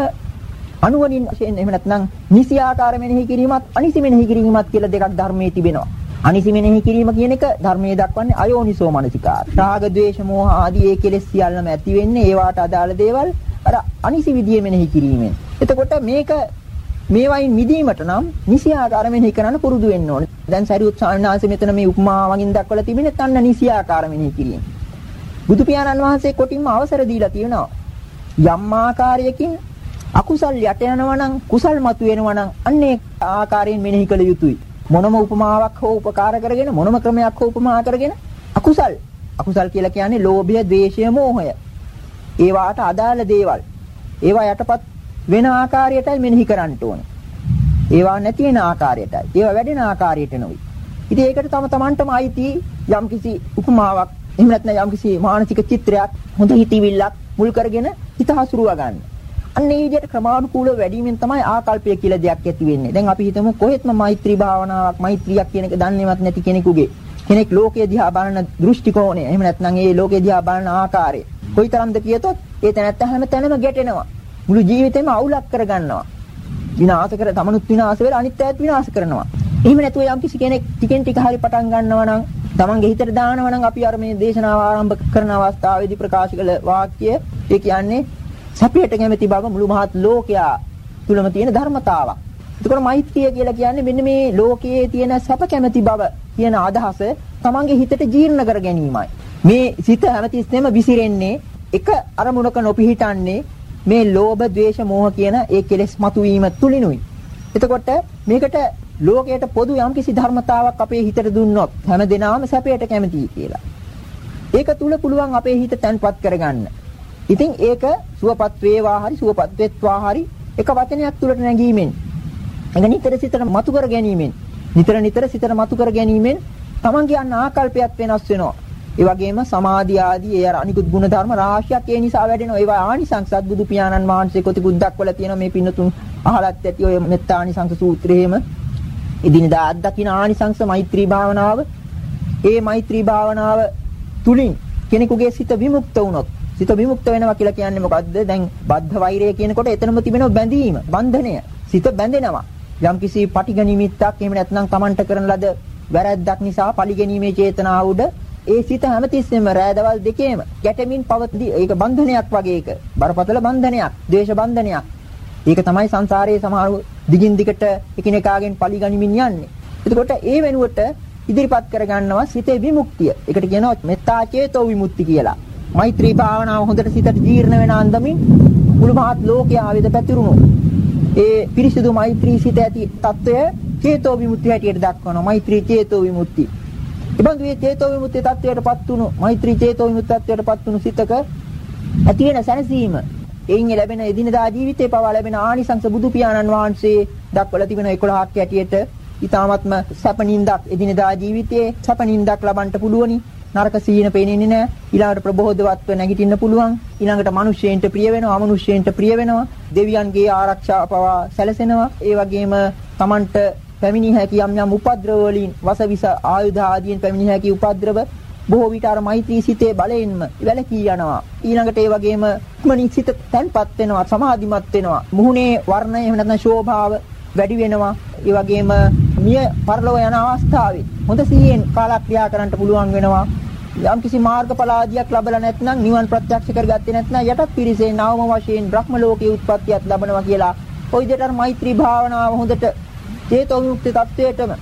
අනුවණින් වශයෙන් එහෙම නැත්නම් නිසි ආකාර මෙනෙහි කිරීමත් අනිසි මෙනෙහි කිරීමත් කියලා දෙකක් ධර්මයේ තිබෙනවා. අනිසි මෙනෙහි කිරීම කියන එක ධර්මයේ දක්වන්නේ අයෝනිසෝ මනසිකාර. රාග, ద్వේෂ, මෝහ ආදී ඒ කෙලෙස් සියල්ලම ඇති වෙන්නේ ඒවාට අදාළ දේවල් අර අනිසි විදියේ මෙනෙහි කිරීමෙන්. එතකොට මේක මේවයින් මිදීමට නම් නිසි ආකාර මෙනෙහි කරන්න පුරුදු වෙන්න ඕනේ. දැන් සරියුත් සාමණේරයන් මෙතන මේ උපමාවකින් දක්වලා තිබෙන්නේ තන්න නිසි ආකාර මෙනෙහි කිරීම. බුදු පියාණන් වහන්සේ කොටින්ම අවසර දීලා තියෙනවා. යම් ආකාරයකින් අකුසල් යට යනවා නම් කුසල් මතු වෙනවා නම් අන්නේ ආකාරයෙන් මෙනෙහි කළ යුතුයි. මොනම උපමාවක් හෝ උපකාර කරගෙන මොනම ක්‍රමයක් හෝ උපමා කරගෙන අකුසල් අකුසල් කියලා කියන්නේ ලෝභය, ද්වේෂය, මෝහය. ඒවාට අදාළ දේවල්. ඒවා යටපත් වෙන ආකාරයටයි මෙනෙහි කරන්න ඕනේ. ඒවා නැති වෙන ආකාරයටයි. ඒවා වැඩෙන ආකාරයට නෙවෙයි. ඉතින් ඒකට තම තමන්ටම අයිති යම්කිසි උපමාවක් එහෙම නැත්නම් යම්කිසි මානසික චිත්‍රයක් හොඳ හිතවිල්ලක් මුල් කරගෙන හිත හසුරුවා ගන්න. අන්න ඒ විදිහට ක්‍රමානුකූලව වැඩිමින් තමයි ආකල්පය කියලා දෙයක් ඇති වෙන්නේ. දැන් අපි හිතමු කොහෙත්ම මෛත්‍රී භාවනාවක් මෛත්‍රියක් කියන එක දන්නේවත් නැති කෙනෙකුගේ කෙනෙක් ලෝකයේ දිහා බලන දෘෂ්ටි කෝණය එහෙම නැත්නම් ඒ ලෝකයේ දිහා බලන ආකාරය කොයිතරම්ද කියතොත් ඒ තැනත්ත හැම තැනම ගැටෙනවා. මුළු ජීවිතේම අවුලක් කරගන්නවා. විනාශ කර තමනුත් විනාශ වෙලා අනිත් අයත් විනාශ කරනවා. එහෙම නැතුව යම් කිසි කෙනෙක් ටිකෙන් ටික හරි පටන් ගන්නවා නම් තමන්ගේ හිතට දානවා නම් අපි අර මේ දේශනාව ආරම්භ කරන අවස්ථාවේදී ප්‍රකාශ කළ වාක්‍ය ඒ කියන්නේ සැපයට කැමැති බව මුළු මහත් ලෝකයා තුලම තියෙන ධර්මතාවක්. එතකොට මෛත්‍රිය කියලා කියන්නේ මෙන්න මේ ලෝකයේ තියෙන සැප කැමැති බව කියන අදහස තමන්ගේ හිතට ජීර්ණ කර ගැනීමයි. මේ සිත හැමතිස්සෙම විසිරෙන්නේ එක අරමුණක නොපිහිටන්නේ මේ ලෝභ, ද්වේෂ, මෝහ කියන ඒ කෙලෙස් මතුවීම තුලිනුයි. එතකොට මේකට ලෝකයට පොදු යම්කිසි ධර්මතාවක් අපේ හිතට දුන්නොත් හැමදෙනාම සැපයට කැමතියි කියලා. ඒක තුල පුළුවන් අපේ හිත තැන්පත් කරගන්න. ඉතින් ඒක සුවපත් වේවා හරි සුවපත් වෙත්වා හරි එක වචනයක් තුලට නැගීමෙන් ඒක නිතර සිතට මතු කර ගැනීමෙන් නිතර නිතර සිතට මතු කර ගැනීමෙන් තමන්ගේ අන්න ආකල්පයක් වෙනස් වෙනවා. ඒ වගේම සමාධි ආදී ඒ අර අනිකුත් ගුණ ධර්ම රාශියක් ඒ නිසා වැඩෙනවා. ඒවා ආනිසංසත් බුදු පියාණන් වහන්සේ කොති බුද්ධක් වල තියෙන මේ පින්නතුන් අහලත් ඇති ඔය මෙත්තානිසංස සූත්‍රයේම ඉදිනදා අත්දකින්න ආනිසංස මෛත්‍රී භාවනාව ඒ මෛත්‍රී භාවනාව තුලින් කෙනෙකුගේ සිත විමුක්ත වුණොත් සිත විමුක්ත වෙනවා කියලා කියන්නේ මොකද්ද? දැන් බද්ධ වෛරය කියනකොට එතනම තිබෙන බැඳීම, බන්ධනය. සිත බැඳෙනවා. යම්කිසි පටිඝ නිමිත්තක් එහෙම නැත්නම් Tamanට කරන ලද වැරැද්දක් නිසා පරිගැනීමේ චේතනාව උඩ ඒ සිත හැමතිස්සෙම රෑදවල් දෙකේම ගැටෙමින් පවතින ඒක බන්ධනයක් වගේ ඒක. බරපතල බන්ධනයක්, ද්වේෂ බන්ධනයක්. ඒක තමයි සංසාරයේ සමහර දිගින් දිගට එකිනෙකාගෙන් පරිගනිමින් යන්නේ. එතකොට ඒ වෙනුවට ඉදිරිපත් කරගන්නවා සිතේ විමුක්තිය. ඒකට කියනවා මෙත්තා චේතෝ විමුක්ති කියලා. මෛත්‍රී භාවනාව හොඳට සිතට ජීර්ණ වෙන අන්දමින් මුළු මහත් ලෝකයා වෙත පැතිරුණු. ඒ පිරිසිදු මෛත්‍රී සිත ඇති తত্ত্বය චේතෝ විමුක්තිය හැටියට දක්වනවා. මෛත්‍රී චේතෝ විමුක්ති. ඉබඳු මේ චේතෝ විමුක්ති తত্ত্বයටපත් වුණු මෛත්‍රී චේතෝ විමුක්ති తত্ত্বයටපත් වුණු සිතක ඇති වෙන සැනසීම එයින් ලැබෙන එදිනදා ජීවිතේ පවා ලැබෙන ආනිසංස බුදු පියාණන් වහන්සේ දක්වලා තිබෙන 11ක් ඇටියට ඊ타ත්ම සැපනින්දක් එදිනදා ජීවිතයේ සැපනින්දක් ලබන්න පුළුවනි. නරක සීන පේන්නේ නැහැ ඊළඟට ප්‍රබෝධවත්ව නැගිටින්න පුළුවන්. ඊළඟට මිනිස්සෙන්ට ප්‍රිය වෙනවා අමනුෂ්‍යයන්ට ප්‍රිය වෙනවා. දෙවියන්ගේ ආරක්ෂාව පවා සැලසෙනවා. ඒ වගේම Tamanට පැමිණිය හැකි යම් යම් උපද්‍රව වලින් වසවිස ආයුධ ආදීන් පැමිණිය හැකි උපද්‍රව බොහෝ විට අර මෛත්‍රී සිතේ බලයෙන්ම වැළකී යනවා. ඊළඟට ඒ වගේම ඉක්මනින් සිත තැන්පත් වෙනවා සමාධිමත් වෙනවා. මුහුණේ වර්ණය එහෙම නැත්නම් ශෝභාව වැඩි වෙනවා. ඒ වගේම මිය පරලොව යන අවස්ථාවේ හොඳ සිහියෙන් කාලක්‍රියා කරන්න පුළුවන් වෙනවා. යම් කිසි මාර්ගඵල ආදියක් ලැබලා නැත්නම් නිවන් ප්‍රත්‍යක්ෂ කරගත්තේ නැත්නම් යටත් පිරිසේ නවම වශයෙන් බ්‍රහ්ම ලෝකයේ උත්පත්තියක් ලැබනවා කියලා ওই දෙතර මෛත්‍රී භාවනාව හොඳට චේතෝ විමුක්ති තත්වයටම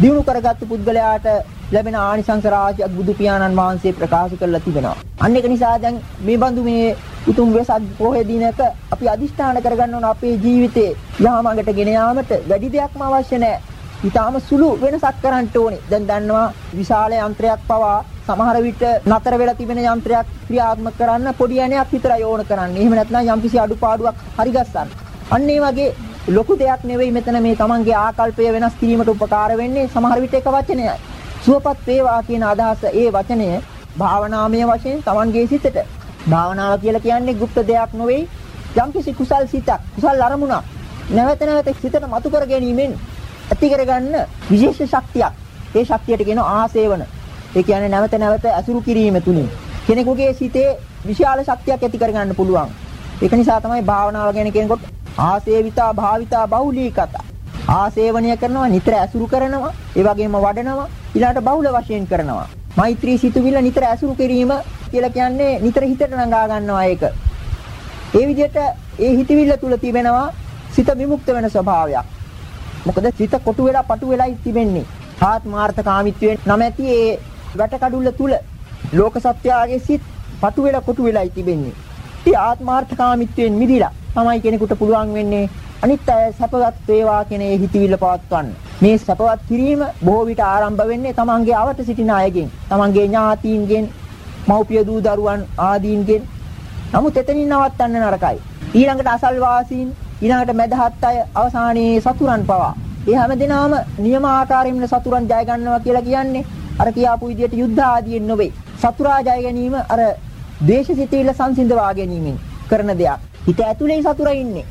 දිනු කරගත්තු පුද්ගලයාට ලැබෙන ආනිසංස රාශියක් බුදු පියාණන් වහන්සේ ප්‍රකාශ කරලා තිබෙනවා. අන්න ඒක නිසා දැන් මේ බඳු මේ උතුම් වෙසක් පොහේ දිනක අපි අදිෂ්ඨාන කරගන්න ඕන අපේ ජීවිතේ යහමඟට ගෙන යාමට වැඩි දෙයක්ම අවශ්‍ය නැහැ. ඊටාම සුළු වෙනසක් කරන්න ඕනේ. දැන් දන්නවා විශාල යන්ත්‍රයක් පවා සමහර විට නතර වෙලා තිබෙන යන්ත්‍රයක් ක්‍රියාත්මක කරන්න පොඩි යණයක් විතරයි ඕන කරන්නේ. එහෙම නැත්නම් යම්කිසි අඩුපාඩුවක් හරි ගස්සන්න. අන්න ඒ වගේ ලොකු දෙයක් නෙවෙයි මෙතන මේ තමන්ගේ ආකල්පය වෙනස් කිරීමට උපකාර වෙන්නේ සමහර විට එක වචනයයි. සුවපත් වේවා කියන අදහස ඒ වචනය භාවනාමය වශයෙන් තමන්ගේ සිතට භාවනාව කියලා කියන්නේ গুপ্ত දෙයක් නෙවෙයි යම්කිසි කුසල් සිතක් කුසල් අරමුණක් නැවත නැවත සිතට මතු කර ගැනීමෙන් ඇති කරගන්න විශේෂ ශක්තියක්. ඒ ශක්තියට කියනවා ආසේවන. ඒ කියන්නේ නැවත නැවත අසුරු කිරීම තුලින් කෙනෙකුගේ සිතේ විශාල ශක්තියක් ඇති කරගන්න පුළුවන්. ඒක නිසා තමයි භාවනාව ගැන කියනකොට ආසේවිතා භාවිතා බහුලීකත. ආසේවනය කරනවා නිතර ඇසුරු කරනවා ඒ වගේම වඩනවා ඊළාට බහුල වශයෙන් කරනවා. මෛත්‍රී සිතුවිල්ල නිතර ඇසුරු කිරීම කියලා කියන්නේ නිතර හිතට නඟා ගන්නවා ඒක. ඒ විදිහට ඒ හිතවිල්ල තුල තිබෙනවා සිත විමුක්ත වෙන ස්වභාවයක්. මොකද සිත කොටු වෙලා පටු වෙලායි තිබෙන්නේ. ආත්මාර්ථකාමීත්වයෙන් නැමැති ඒ වැටකඩුල්ල තුල ලෝක සත්‍යයේ සිත් පටු වෙලා කොටු වෙලායි තිබෙන්නේ ඒ ආත්මාර්ථකාමීත්වයෙන් මිදිලා තමයි කෙනෙකුට පුළුවන් වෙන්නේ අනිත් අය සැපවත් වේවා කියන ඒ හිතවිල්ල පවත්වන්න. මේ සැපවත් කිරීම බොහෝ විට ආරම්භ වෙන්නේ තමන්ගේ අවට සිටින අයගෙන්, තමන්ගේ ඥාතීන්ගෙන්, මව්පිය දූ දරුවන් ආදීන්ගෙන්. නමුත් එතනින් නවත්තන්න නරකයි. ඊළඟට අසල්වාසීන්, ඊළඟට මැදහත් අය, අවසානයේ සතුරන් පවා. ඒ හැම දිනම නියම ආකාරයෙන්ම සතුරන් ජය ගන්නවා කියලා කියන්නේ අර කියාපු විදිහට යුද්ධ ආදියෙන් නොවේ. සතුරා ජය ගැනීම අර දේශසිතීල සංසිඳවා ගැනීමෙන් කරන දෙයක්. හිත ඇතුලේ සතුරා ඉන්නේ.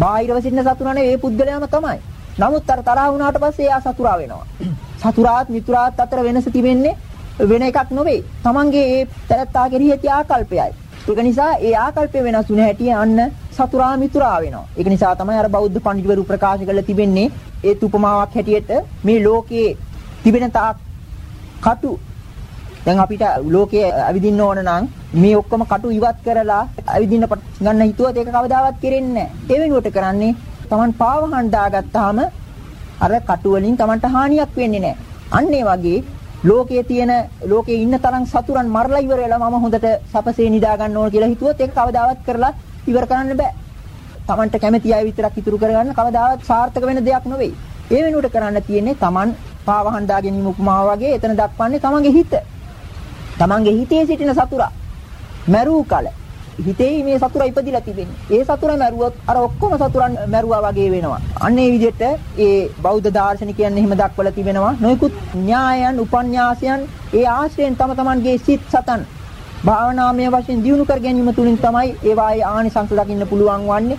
බාහිරව සිටින සතුරා නෙවෙයි ඒ පුද්ගලයාම තමයි. නමුත් අර තරහ වුණාට පස්සේ එයා සතුරා වෙනවා. සතුරාත් මිතුරාත් අතර වෙනස තිබෙන්නේ වෙන එකක් නෙවෙයි. Tamange ඒ තරත්තා කෙරෙහි ඇති ආකල්පයයි. ඒක නිසා ඒ ආකල්පය වෙනස් වුණ හැටි අන්න සතුරා මිතුරා වෙනවා. ඒක නිසා තමයි අර බෞද්ධ පඬිතුවරු ප්‍රකාශ කරලා තිබෙන්නේ ඒ උපමාවක් හැටියට මේ ලෝකයේ තිබෙන තාක් කටු දැන් අපිට ලෝකයේ අවිදින්න ඕන නම් මේ ඔක්කොම කටු ඉවත් කරලා අවිදින්න ගන්න හිතුවත් ඒක කවදාවත් කෙරෙන්නේ නැහැ. ඒ වෙනුවට කරන්නේ Taman පාවහන් දාගත්තාම අර කටු වලින් Tamanට හානියක් වෙන්නේ නැහැ. අන්න ඒ වගේ ලෝකයේ තියෙන ලෝකයේ ඉන්න තරම් සතුරන් මරලා ඉවර වෙලා මම හොඳට සපසේ නිදා ගන්න ඕන කියලා හිතුවොත් ඒක කවදාවත් කරලා ඉවර කරන්න බෑ. Tamanට කැමති අය විතරක් ඉතුරු කරගන්න කවදාවත් සාර්ථක වෙන දෙයක් නෙවෙයි. ඒ වෙනුවට කරන්න තියෙන්නේ Taman පාවහන් දා ගැනීම උපමාව වගේ එතන දක්වන්නේ Tamanගේ හිත. Tamanගේ හිතේ සිටින සතුරා මැරූ කල හිතේ මේ සතුරා ඉපදිලා තිබෙන්නේ. ඒ සතුරා මැරුවොත් අර ඔක්කොම සතුරන් මැරුවා වගේ වෙනවා. අන්න ඒ විදිහට ඒ බෞද්ධ දාර්ශනිකයන් එහෙම දක්වලා තිබෙනවා. නොයෙකුත් න්‍යායයන්, උපන්‍යාසයන් ඒ ආශ්‍රයෙන් තම තමන්ගේ සිත් සතන් භාවනාමය වශයෙන් දියුණු කර ගැනීම තුලින් තමයි ඒවායේ ආනිසංස දකින්න පුළුවන් වන්නේ.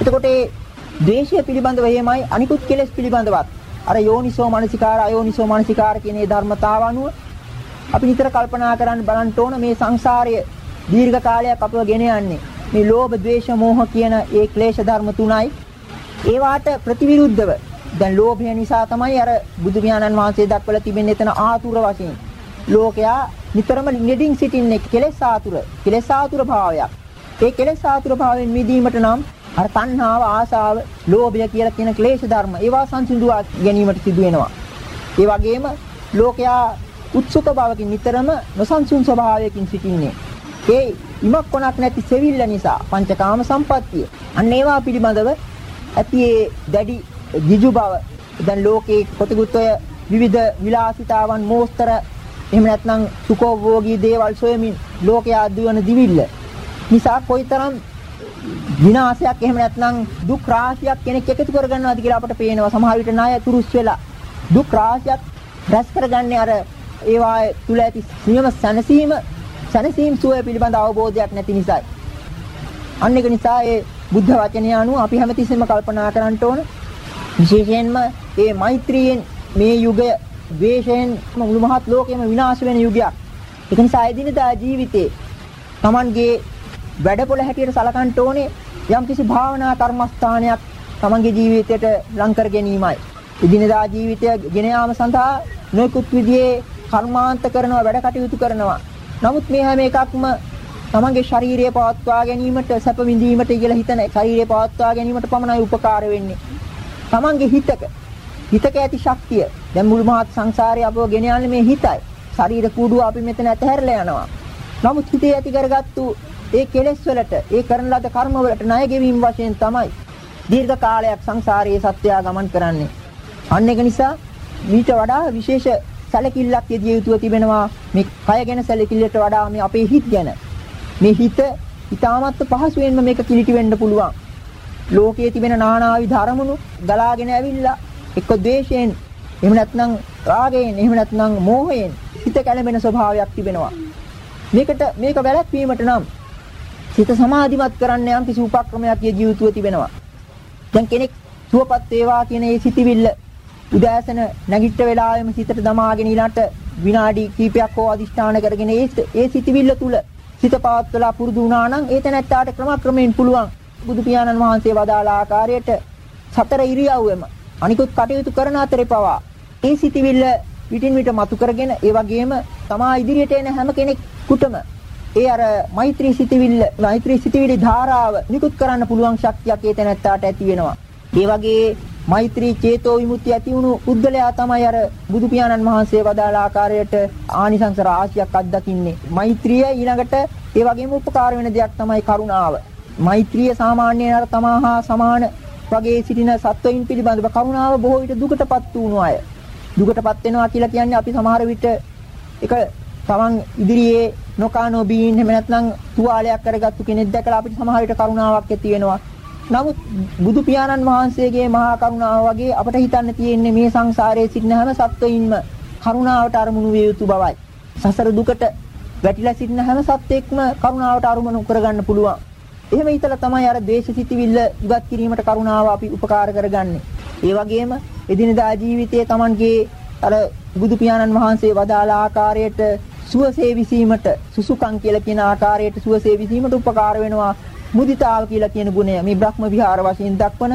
එතකොට ඒ ද්වේෂය පිළිබඳව එහෙමයි අනිකුත් කෙලෙස් පිළිබඳවත් අර යෝනිසෝ මනසිකාර අයෝනිසෝ මනසිකාර කියන මේ ධර්මතාව අනුව අපි නිතර කල්පනා කරන්න බලන්න ඕන මේ සංසාරයේ දීර්ඝ කාලයක් අපව ගෙන යන්නේ මේ ලෝභ, ද්වේෂ, මෝහ කියන ඒ ක්ලේශ ධර්ම තුනයි. ඒවාට ප්‍රතිවිරුද්ධව දැන් ලෝභය නිසා තමයි අර බුදු පියාණන් වහන්සේ දක්වලා තිබෙන්නේ එතන ආතුර වශයෙන්. ලෝකයා නිතරම නිදින් සිටින්නේ කෙලෙස් ආතුර, කෙලෙස් ආතුර භාවයක්. ඒ කෙලෙස් ආතුර භාවයෙන් මිදීමට නම් අර තණ්හාව, ආසාව, ලෝභය කියලා කියන ක්ලේශ ධර්ම ඒවා සංසිඳුවා ගැනීමට සිදු වෙනවා. ඒ වගේම ලෝකයා උත්සුක බවකින් නිතරම නොසන්සුන් ස්වභාවයකින් සිටින්නේ. ඒ ඉමක් කොනක් නැති සෙවිල්ල නිසා පංචකාම සම්පත්තිය. අන්න ඒවා පිළිබඳව ඇති ඒ දැඩි jiju බව දැන් ලෝකේ කොටිකුත් ඔය විවිධ විලාසිතාවන් මෝස්තර එහෙම නැත්නම් සුඛෝභෝගී දේවල් සොයමින් ලෝකයා දුවන දිවිල්ල නිසා කොයිතරම් විනාශයක් එහෙම නැත්නම් දුක් රාශියක් කෙනෙක් එකතු කරගන්නවාද කියලා අපට පේනවා සමහර විට ණය තුරුස් වෙලා දුක් රාශියක් රැස් කරගන්නේ අර ඒවා තුල ඇති නියම සනසීම සනසීම් සුවය පිළිබඳ අවබෝධයක් නැති නිසායි. අන්න ඒක නිසා ඒ බුද්ධ වචනය අනුව අපි හැමතිස්සෙම කල්පනා කරන්න ඕන විශේෂයෙන්ම මේ මෛත්‍රියෙන් මේ යුගය ද්වේෂයෙන් මුළු මහත් ලෝකෙම විනාශ වෙන යුගයක්. ඒක නිසා එදිනදා ජීවිතේ Tamanගේ වැඩපොළ හැටියට සලකන්න ඕනේ යම්කිසි භාවනා කර්මස්ථානයක් Tamanගේ ජීවිතයට ලං කර ගැනීමයි. එදිනදා ජීවිතය ගෙන යාම සඳහා නොයෙකුත් විදිහේ කර්මාන්ත කරනවා වැඩ කටයුතු කරනවා. නමුත් මේ හැම එකක්ම තමන්ගේ ශාරීරිය පවත්වා ගැනීමට සැප විඳීමට කියලා හිතන ශාරීරිය පවත්වා ගැනීමට පමණයි උපකාර වෙන්නේ. තමන්ගේ හිතක හිතක ඇති ශක්තිය දැන් මුළු මහත් සංසාරේ අපව ගෙන යන්නේ මේ හිතයි. ශරීර කූඩුව අපි මෙතන ඇතහැරලා යනවා. නමුත් හිතේ ඇති කරගත්තු ඒ කෙලෙස් වලට ඒ කරන ලද කර්ම වලට ණය ගෙවීම වශයෙන් තමයි දීර්ඝ කාලයක් සංසාරයේ සත්‍යය ගමන් කරන්නේ. අන්න ඒක නිසා ඊට වඩා විශේෂ සැලකිල්ලක් යෙදිය යුතුව තිබෙනවා මේ කය ගැන සැලකිල්ලට වඩා මේ අපේ හිත ගැන. මේ හිත ඊටාමත් පහසුවෙන්ම මේක කිලිටි වෙන්න පුළුවන්. ලෝකයේ තිබෙන නානාවිධ අරමුණු ගලාගෙන ඇවිල්ලා එක්ක ද්වේෂයෙන් එහෙම නැත්නම් රාගයෙන් එහෙම නැත්නම් මෝහයෙන් හිත කැළඹෙන ස්වභාවයක් තිබෙනවා. මේකට මේක වැළැක්වීමට නම් හිත සමාධිමත් කරන්න යම් කිසි උපක්‍රමයක් යෙදිය යුතුව තිබෙනවා. දැන් කෙනෙක් සුවපත් වේවා කියන ඒ සිටිවිල්ල උදෑසන නැගිට වෙලාවෙම සිතට දමාගෙන ඊළාට විනාඩි කිහිපයක් හෝ අදිෂ්ඨාන කරගෙන ඒ ඒ සිටිවිල්ල තුල සිත පවත්වලා පුරුදු වුණා නම් ඒ තැනැත්තාට ක්‍රමක්‍රමයෙන් පුළුවන් බුදු පියාණන් වහන්සේ වදාළ ආකාරයට සතර ඉරියව්වෙම අනිකුත් කටයුතු කරන අතරේ පවා ඒ සිටිවිල්ල විටින් විට මතු කරගෙන ඒ වගේම තමා ඉදිරියට එන හැම කෙනෙකුටම ඒ අර මෛත්‍රී සිටිවිල්ල මෛත්‍රී සිටිවිලි ධාරාව නිකුත් කරන්න පුළුවන් ශක්තියක් ඒ තැනැත්තාට ඇති වෙනවා. ඒ වගේ මෛත්‍රී චේතෝ විමුක්තිය ඇති වුණු පුද්ගලයා තමයි අර බුදු පියාණන් වහන්සේ වදාළ ආකාරයට ආනිසංස රාශියක් අත්දකින්නේ. මෛත්‍රිය ඊළඟට ඒ වගේම උපකාර වෙන දෙයක් තමයි කරුණාව. මෛත්‍රිය සාමාන්‍යයෙන් අර තමහා සමාන වගේ සිටින සත්වයින් පිළිබඳව කරුණාව බොහෝ විට දුකටපත් වුණු අය. දුකටපත් වෙනවා කියලා කියන්නේ අපි සමහර විට එක තමන් ඉදිරියේ නොකා නොබීන් එහෙම නැත්නම් තුවාලයක් කරගත්තු කෙනෙක් දැකලා අපිට සමහර විට කරුණාවක් ඇති වෙනවා. නමුත් බුදු පියාණන් වහන්සේගේ මහා කරුණාව වගේ අපට හිතන්න තියෙන්නේ මේ සංසාරයේ සිටින හැම සත්වයින්ම කරුණාවට අරමුණු විය යුතු බවයි. සසර දුකට වැටිලා සිටින හැම සත්වෙක්ම කරුණාවට අරමුණු කරගන්න පුළුවන්. එහෙම හිතලා තමයි අර ද්වේෂසිතවිල්ල ඉවත් කිරීමට කරුණාව අපි උපකාර කරගන්නේ. ඒ වගේම එදිනදා ජීවිතයේ Tamanගේ අර බුදු පියාණන් වහන්සේ වදාළ ආකාරයට සුවසේ විසීමට සුසුකම් කියලා කියන ආකාරයට සුවසේ විසීමට උපකාර වෙනවා මුදිතාව කියලා කියන ගුණය මේ බ්‍රහ්ම විහාර වශයෙන් දක්වන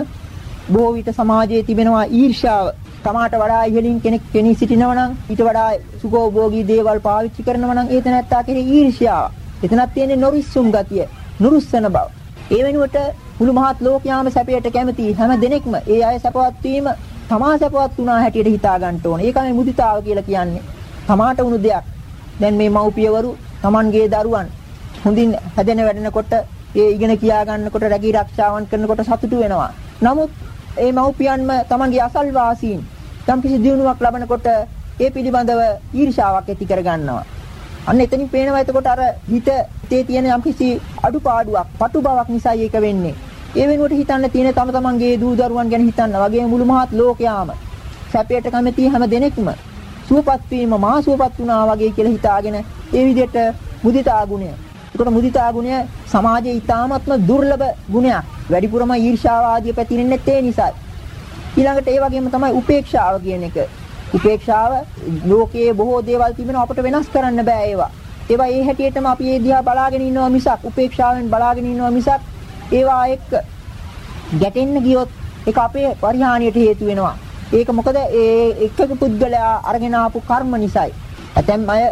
බොහෝ විට සමාජයේ තිබෙනවා ඊර්ෂ්‍යාව. තමාට වඩා ඉහළින් කෙනෙක් කෙනී සිටිනවා නම් ඊට වඩා සුඛෝභෝගී දේවල් පාවිච්චි කරනවා නම් ඒ තැනත්තා කෙරෙහි ඊර්ෂ්‍යාව. එතනක් තියෙන්නේ නොරිස්සුම් ගතිය, නුරුස්සන බව. ඒ වෙනුවට මුළු මහත් ලෝකයාම සැපයට කැමති හැම දෙනෙක්ම ඒ අය සැපවත් වීම තමා සැපවත් වුණා හැටියට හිතා ගන්න ඕනේ. ඒකමයි මුදිතාව කියලා කියන්නේ. තමාට වුණු දෙයක්. දැන් මේ මව්පියවරු Tamanගේ දරුවන් හොඳින් හැදෙන වැඩෙනකොට ඒ ඉගෙන කියා ගන්නකොට රැකී ආරක්ෂාවන් කරනකොට සතුටු වෙනවා. නමුත් ඒ මව්පියන්ම තමන්ගේ අසල්වාසීන් යම්කිසි දියුණුවක් ලබනකොට ඒ පිළිබඳව ඊර්ෂාවක් ඇති කර ගන්නවා. අන්න එතනින් පේනවා එතකොට අර හිතේ තියෙන යම්කිසි අඩුපාඩුවක්, පටු බවක් නිසා ඒක වෙන්නේ. ඒ වෙනුවට හිතන්න තියෙන තම තමන්ගේ දූ දරුවන් ගැන හිතන්න වගේ මුළු මහත් ලෝකයාම සැපයට කැමති හැම දෙනෙක්ම සුවපත් වීම මා සුවපත් වුණා වගේ කියලා හිතාගෙන ඒ විදිහට මුදිතා ගුණය ඒකට මුදිතා ගුණය සමාජයේ ඊටාත්ම දුර්ලභ ගුණයක්. වැඩිපුරම ඊර්ෂ්‍යාව ආදී පැතිරෙන්නේ ඒ නිසායි. ඊළඟට ඒ වගේම තමයි උපේක්ෂාව කියන එක. උපේක්ෂාව ලෝකයේ බොහෝ දේවල් තිබෙනවා අපට වෙනස් කරන්න බෑ ඒවා. ඒවා ඒ හැටියටම අපි ඒ දිහා බලාගෙන ඉන්නවා මිසක් උපේක්ෂාවෙන් බලාගෙන ඉන්නවා මිසක් ඒවා එක්ක ගැටෙන්න ගියොත් ඒක අපේ පරිහානියට හේතු වෙනවා. ඒක මොකද ඒ එකක පුද්ගලයා අරගෙන ආපු කර්ම නිසායි. ඇතැම් අය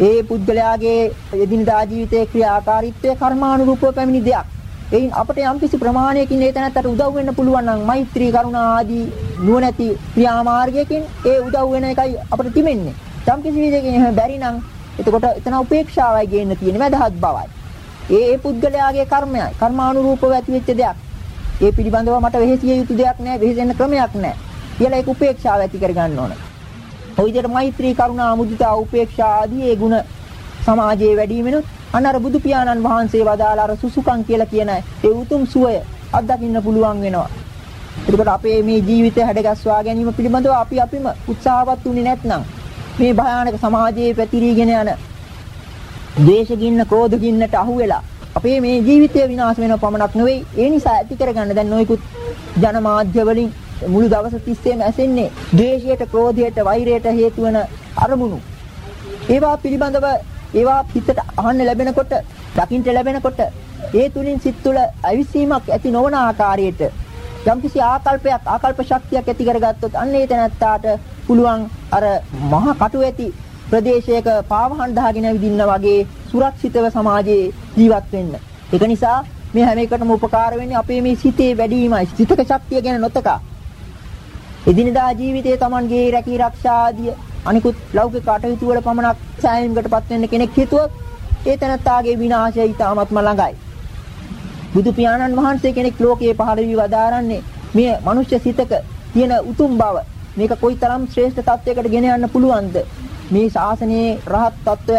ඒ පුද්ගලයාගේ එදිනදා ජීවිතයේ ක්‍රියාකාරීත්වය කර්මානුරූපව පැමිණි දෙයක්. එයින් අපට යම්කිසි ප්‍රමාණයකින් ඒ තැනත්තට උදව් වෙන්න පුළුවන් නම් මෛත්‍රී කරුණා ආදී නුවණැති ක්‍රියාමාර්ගයකින් ඒ උදව් වෙන එකයි අපට තිබෙන්නේ. යම්කිසි විදිහකින් එහෙම බැරි නම් එතකොට එතන උපේක්ෂාවයි ගේන්න තියෙන්නේ මදහත් බවයි. ඒ ඒ පුද්ගලයාගේ කර්මයයි. කර්මානුරූපව ඇතිවෙච්ච දෙයක්. ඒ පිළිබඳව මට වෙහෙසිය යුතු දෙයක් නැහැ, වෙහෙසෙන්න ක්‍රමයක් නැහැ. කියලා ඒක උපේක්ෂාව ඇති කරගන්න ඕන. ඔය විදිහට මෛත්‍රී, කරුණා, මුදිතා, උපේක්ෂා ආදී ඒ ගුණ සමාජයේ වැඩි වෙනුත් අනර බුදු පියාණන් වහන්සේ වදාළ අර සුසුකම් කියලා කියන ඒ උතුම් සුවය අත්දකින්න පුළුවන් වෙනවා. එතකොට අපේ මේ ජීවිතය හැඩගස්වා ගැනීම පිළිබඳව අපි අපිම උත්සාහවත් වුණේ නැත්නම් මේ භයානක සමාජයේ පැතිරීගෙන යන ද්වේෂගින්න, ක්‍රෝධගින්නට අහු වෙලා අපේ මේ ජීවිතය විනාශ වෙනව පමණක් නෙවෙයි ඒ නිසා ඇති කරගන්න දැන් නොයෙකුත් ජනමාධ්‍ය වලින් මුළු දවස තිස්සේම ඇසෙන්නේ ද්වේෂයට, ක්‍රෝධයට, වෛරයට හේතු වන අරමුණු. ඒවා පිළිබඳව ඒවා හිතට අහන්න ලැබෙනකොට, දකින්න ලැබෙනකොට ඒ තුලින් සිත් තුළ අවිසීමක් ඇති නොවන ආකාරයට යම්කිසි ආකල්පයක් ආකල්ප ශක්තියක් ඇති කරගත්තොත් අන්න ඒ තැනත්තාට පුළුවන් අර මහා කටු ඇති ප්‍රදේශයක පාවහන් දාගෙන විදින්න වගේ සුරක්ෂිතව සමාජයේ ජීවත් වෙන්න. ඒක නිසා මේ හැම එකටම උපකාර වෙන්නේ අපේ මේ සිතේ වැඩිවීමයි. සිතක ශක්තිය ගැන නොතකා. එදිනදා ජීවිතයේ Tamanගේ රැකී ආරක්ෂා ආදිය අනිකුත් ලෞකික කටයුතු වල පමණක් සෑයීමකටපත් වෙන්න කෙනෙක් හිතුවොත් ඒ තනත්තාගේ විනාශය ඊටාත්ම ළඟයි. බුදු පියාණන් වහන්සේ කෙනෙක් ලෝකයේ පහළ වී වදාරන්නේ මේ මනුෂ්‍ය සිතක තියෙන උතුම් බව. මේක කොයිතරම් ශ්‍රේෂ්ඨ තත්වයකට ගෙන යන්න පුළුවන්ද? මේ ශාසනයේ රහත් තත්වය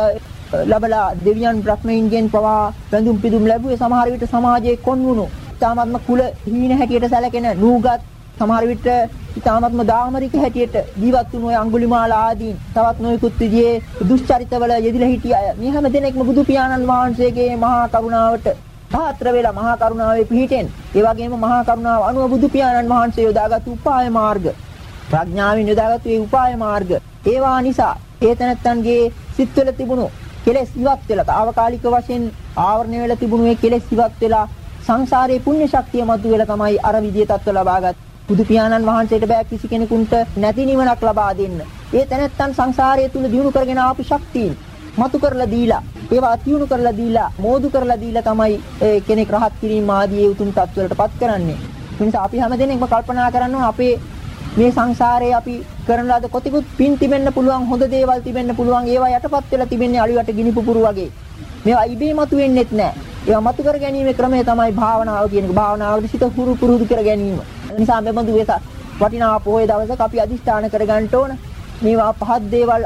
ලැබලා දෙවියන් බ්‍රහ්මයින්ගෙන් පවා වැඳුම් පිදුම් ලැබුවේ සමහර විට සමාජයේ කොන්වුණු තාමත්ම කුල හීන හැටියට සැලකෙන නූගත් සමහර විට ඉතාමත්ම දාමරික හැටියට ජීවත් වුණු ඔය අඟුලිමාල ආදීන් තවත් නොයෙකුත් විදිහේ දුෂ්චරිතවල යෙදිලා හිටිය අය. මේ හැම දෙනෙක්ම බුදු පියාණන් වහන්සේගේ මහා කරුණාවට පාත්‍ර වේලා මහා කරුණාවේ පිහිටෙන් ඒ වගේම මහා කරුණාව අනුව බුදු පියාණන් වහන්සේ යොදාගත් උපාය මාර්ග ප්‍රඥාවෙන් යොදාගත් ඒ උපාය මාර්ග. ඒවා නිසා ඒ තැනත්තන්ගේ සිත්වල තිබුණු කෙලෙස් ඉවත් වෙලා తాවකාලික වශයෙන් ආවරණය වෙලා තිබුණු ඒ කෙලෙස් ඉවත් වෙලා සංසාරේ පුණ්‍ය ශක්තිය මතුවෙලා තමයි අර විදිය තත්ත්ව ලබාගත් බුදු පියාණන් වහන්සේට බෑ කිසි කෙනෙකුට නැති නිවනක් ලබා දෙන්න. ඒ තැනත්තන් සංසාරය තුල දිනු කරගෙන ආපු ශක්තියින් මතු කරලා දීලා ඒවා අතියුණු කරලා දීලා මෝදු කරලා දීලා තමයි කෙනෙක් රහත් කිරීම ආදී උතුම් තත්වලටපත් කරන්නේ. ඒ නිසා අපි හැමදෙනෙක්ම කල්පනා කරන්න අපේ මේ සංසාරේ අපි කරන ලද කොතිකුත් පින් තිබෙන්න පුළුවන් හොඳ දේවල් තිබෙන්න පුළුවන් ඒවා යටපත් වෙලා තිබෙන්නේ අලියට ගිනි පුපුරු වගේ. මේවා ඉබේ මතුවෙන්නේත් නැහැ. ඒවා මතු කර ගැනීමේ ක්‍රමය තමයි භාවනාව කියන එක. භාවනාවකට සිත හුරු පුරුදු කර ගැනීම. ඒ නිසා මේ බඳු වෙස වටිනා පොයේ දවසක අපි අදිෂ්ඨාන කරගන්න ඕන. මේවා පහත් දේවල්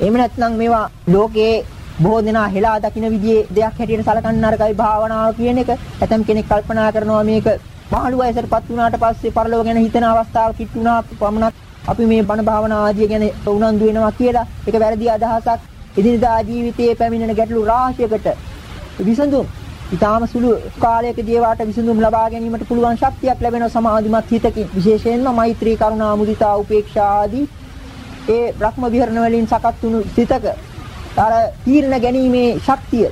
එහෙම නැත්නම් මේවා ලෝකයේ බොහෝ දෙනා හෙලා දකින්න විදිහේ දෙයක් හැටියට සලකන්න අරකයි භාවනාව කියන එක. ඇතම් කෙනෙක් කල්පනා කරනවා මේක මහලු වයසටපත් වුණාට පස්සේ පරලෝක ගැන හිතන අවස්ථාව කිට්ටුණා පමණක් අපි මේ බණ භාවනා ආදිය ගැන උනන්දු වෙනවා කියලා ඒක වැරදි අදහසක්. එදිනදා ජීවිතයේ පැමිණෙන ගැටලු රාශියකට විසඳුම් ඊටාම සුළු කාලයකදී ඒවාට විසඳුම් ලබා ගැනීමට පුළුවන් ශක්තියක් ලැබෙන සමාධිමත් හිතකින් විශේෂයෙන්ම මෛත්‍රී කරුණා මුදිතා උපේක්ෂා ආදී ඒ බ්‍රහ්ම විහරණ වලින් සකත් වුණු සිතක අර තීරණ ගැනීමේ ශක්තිය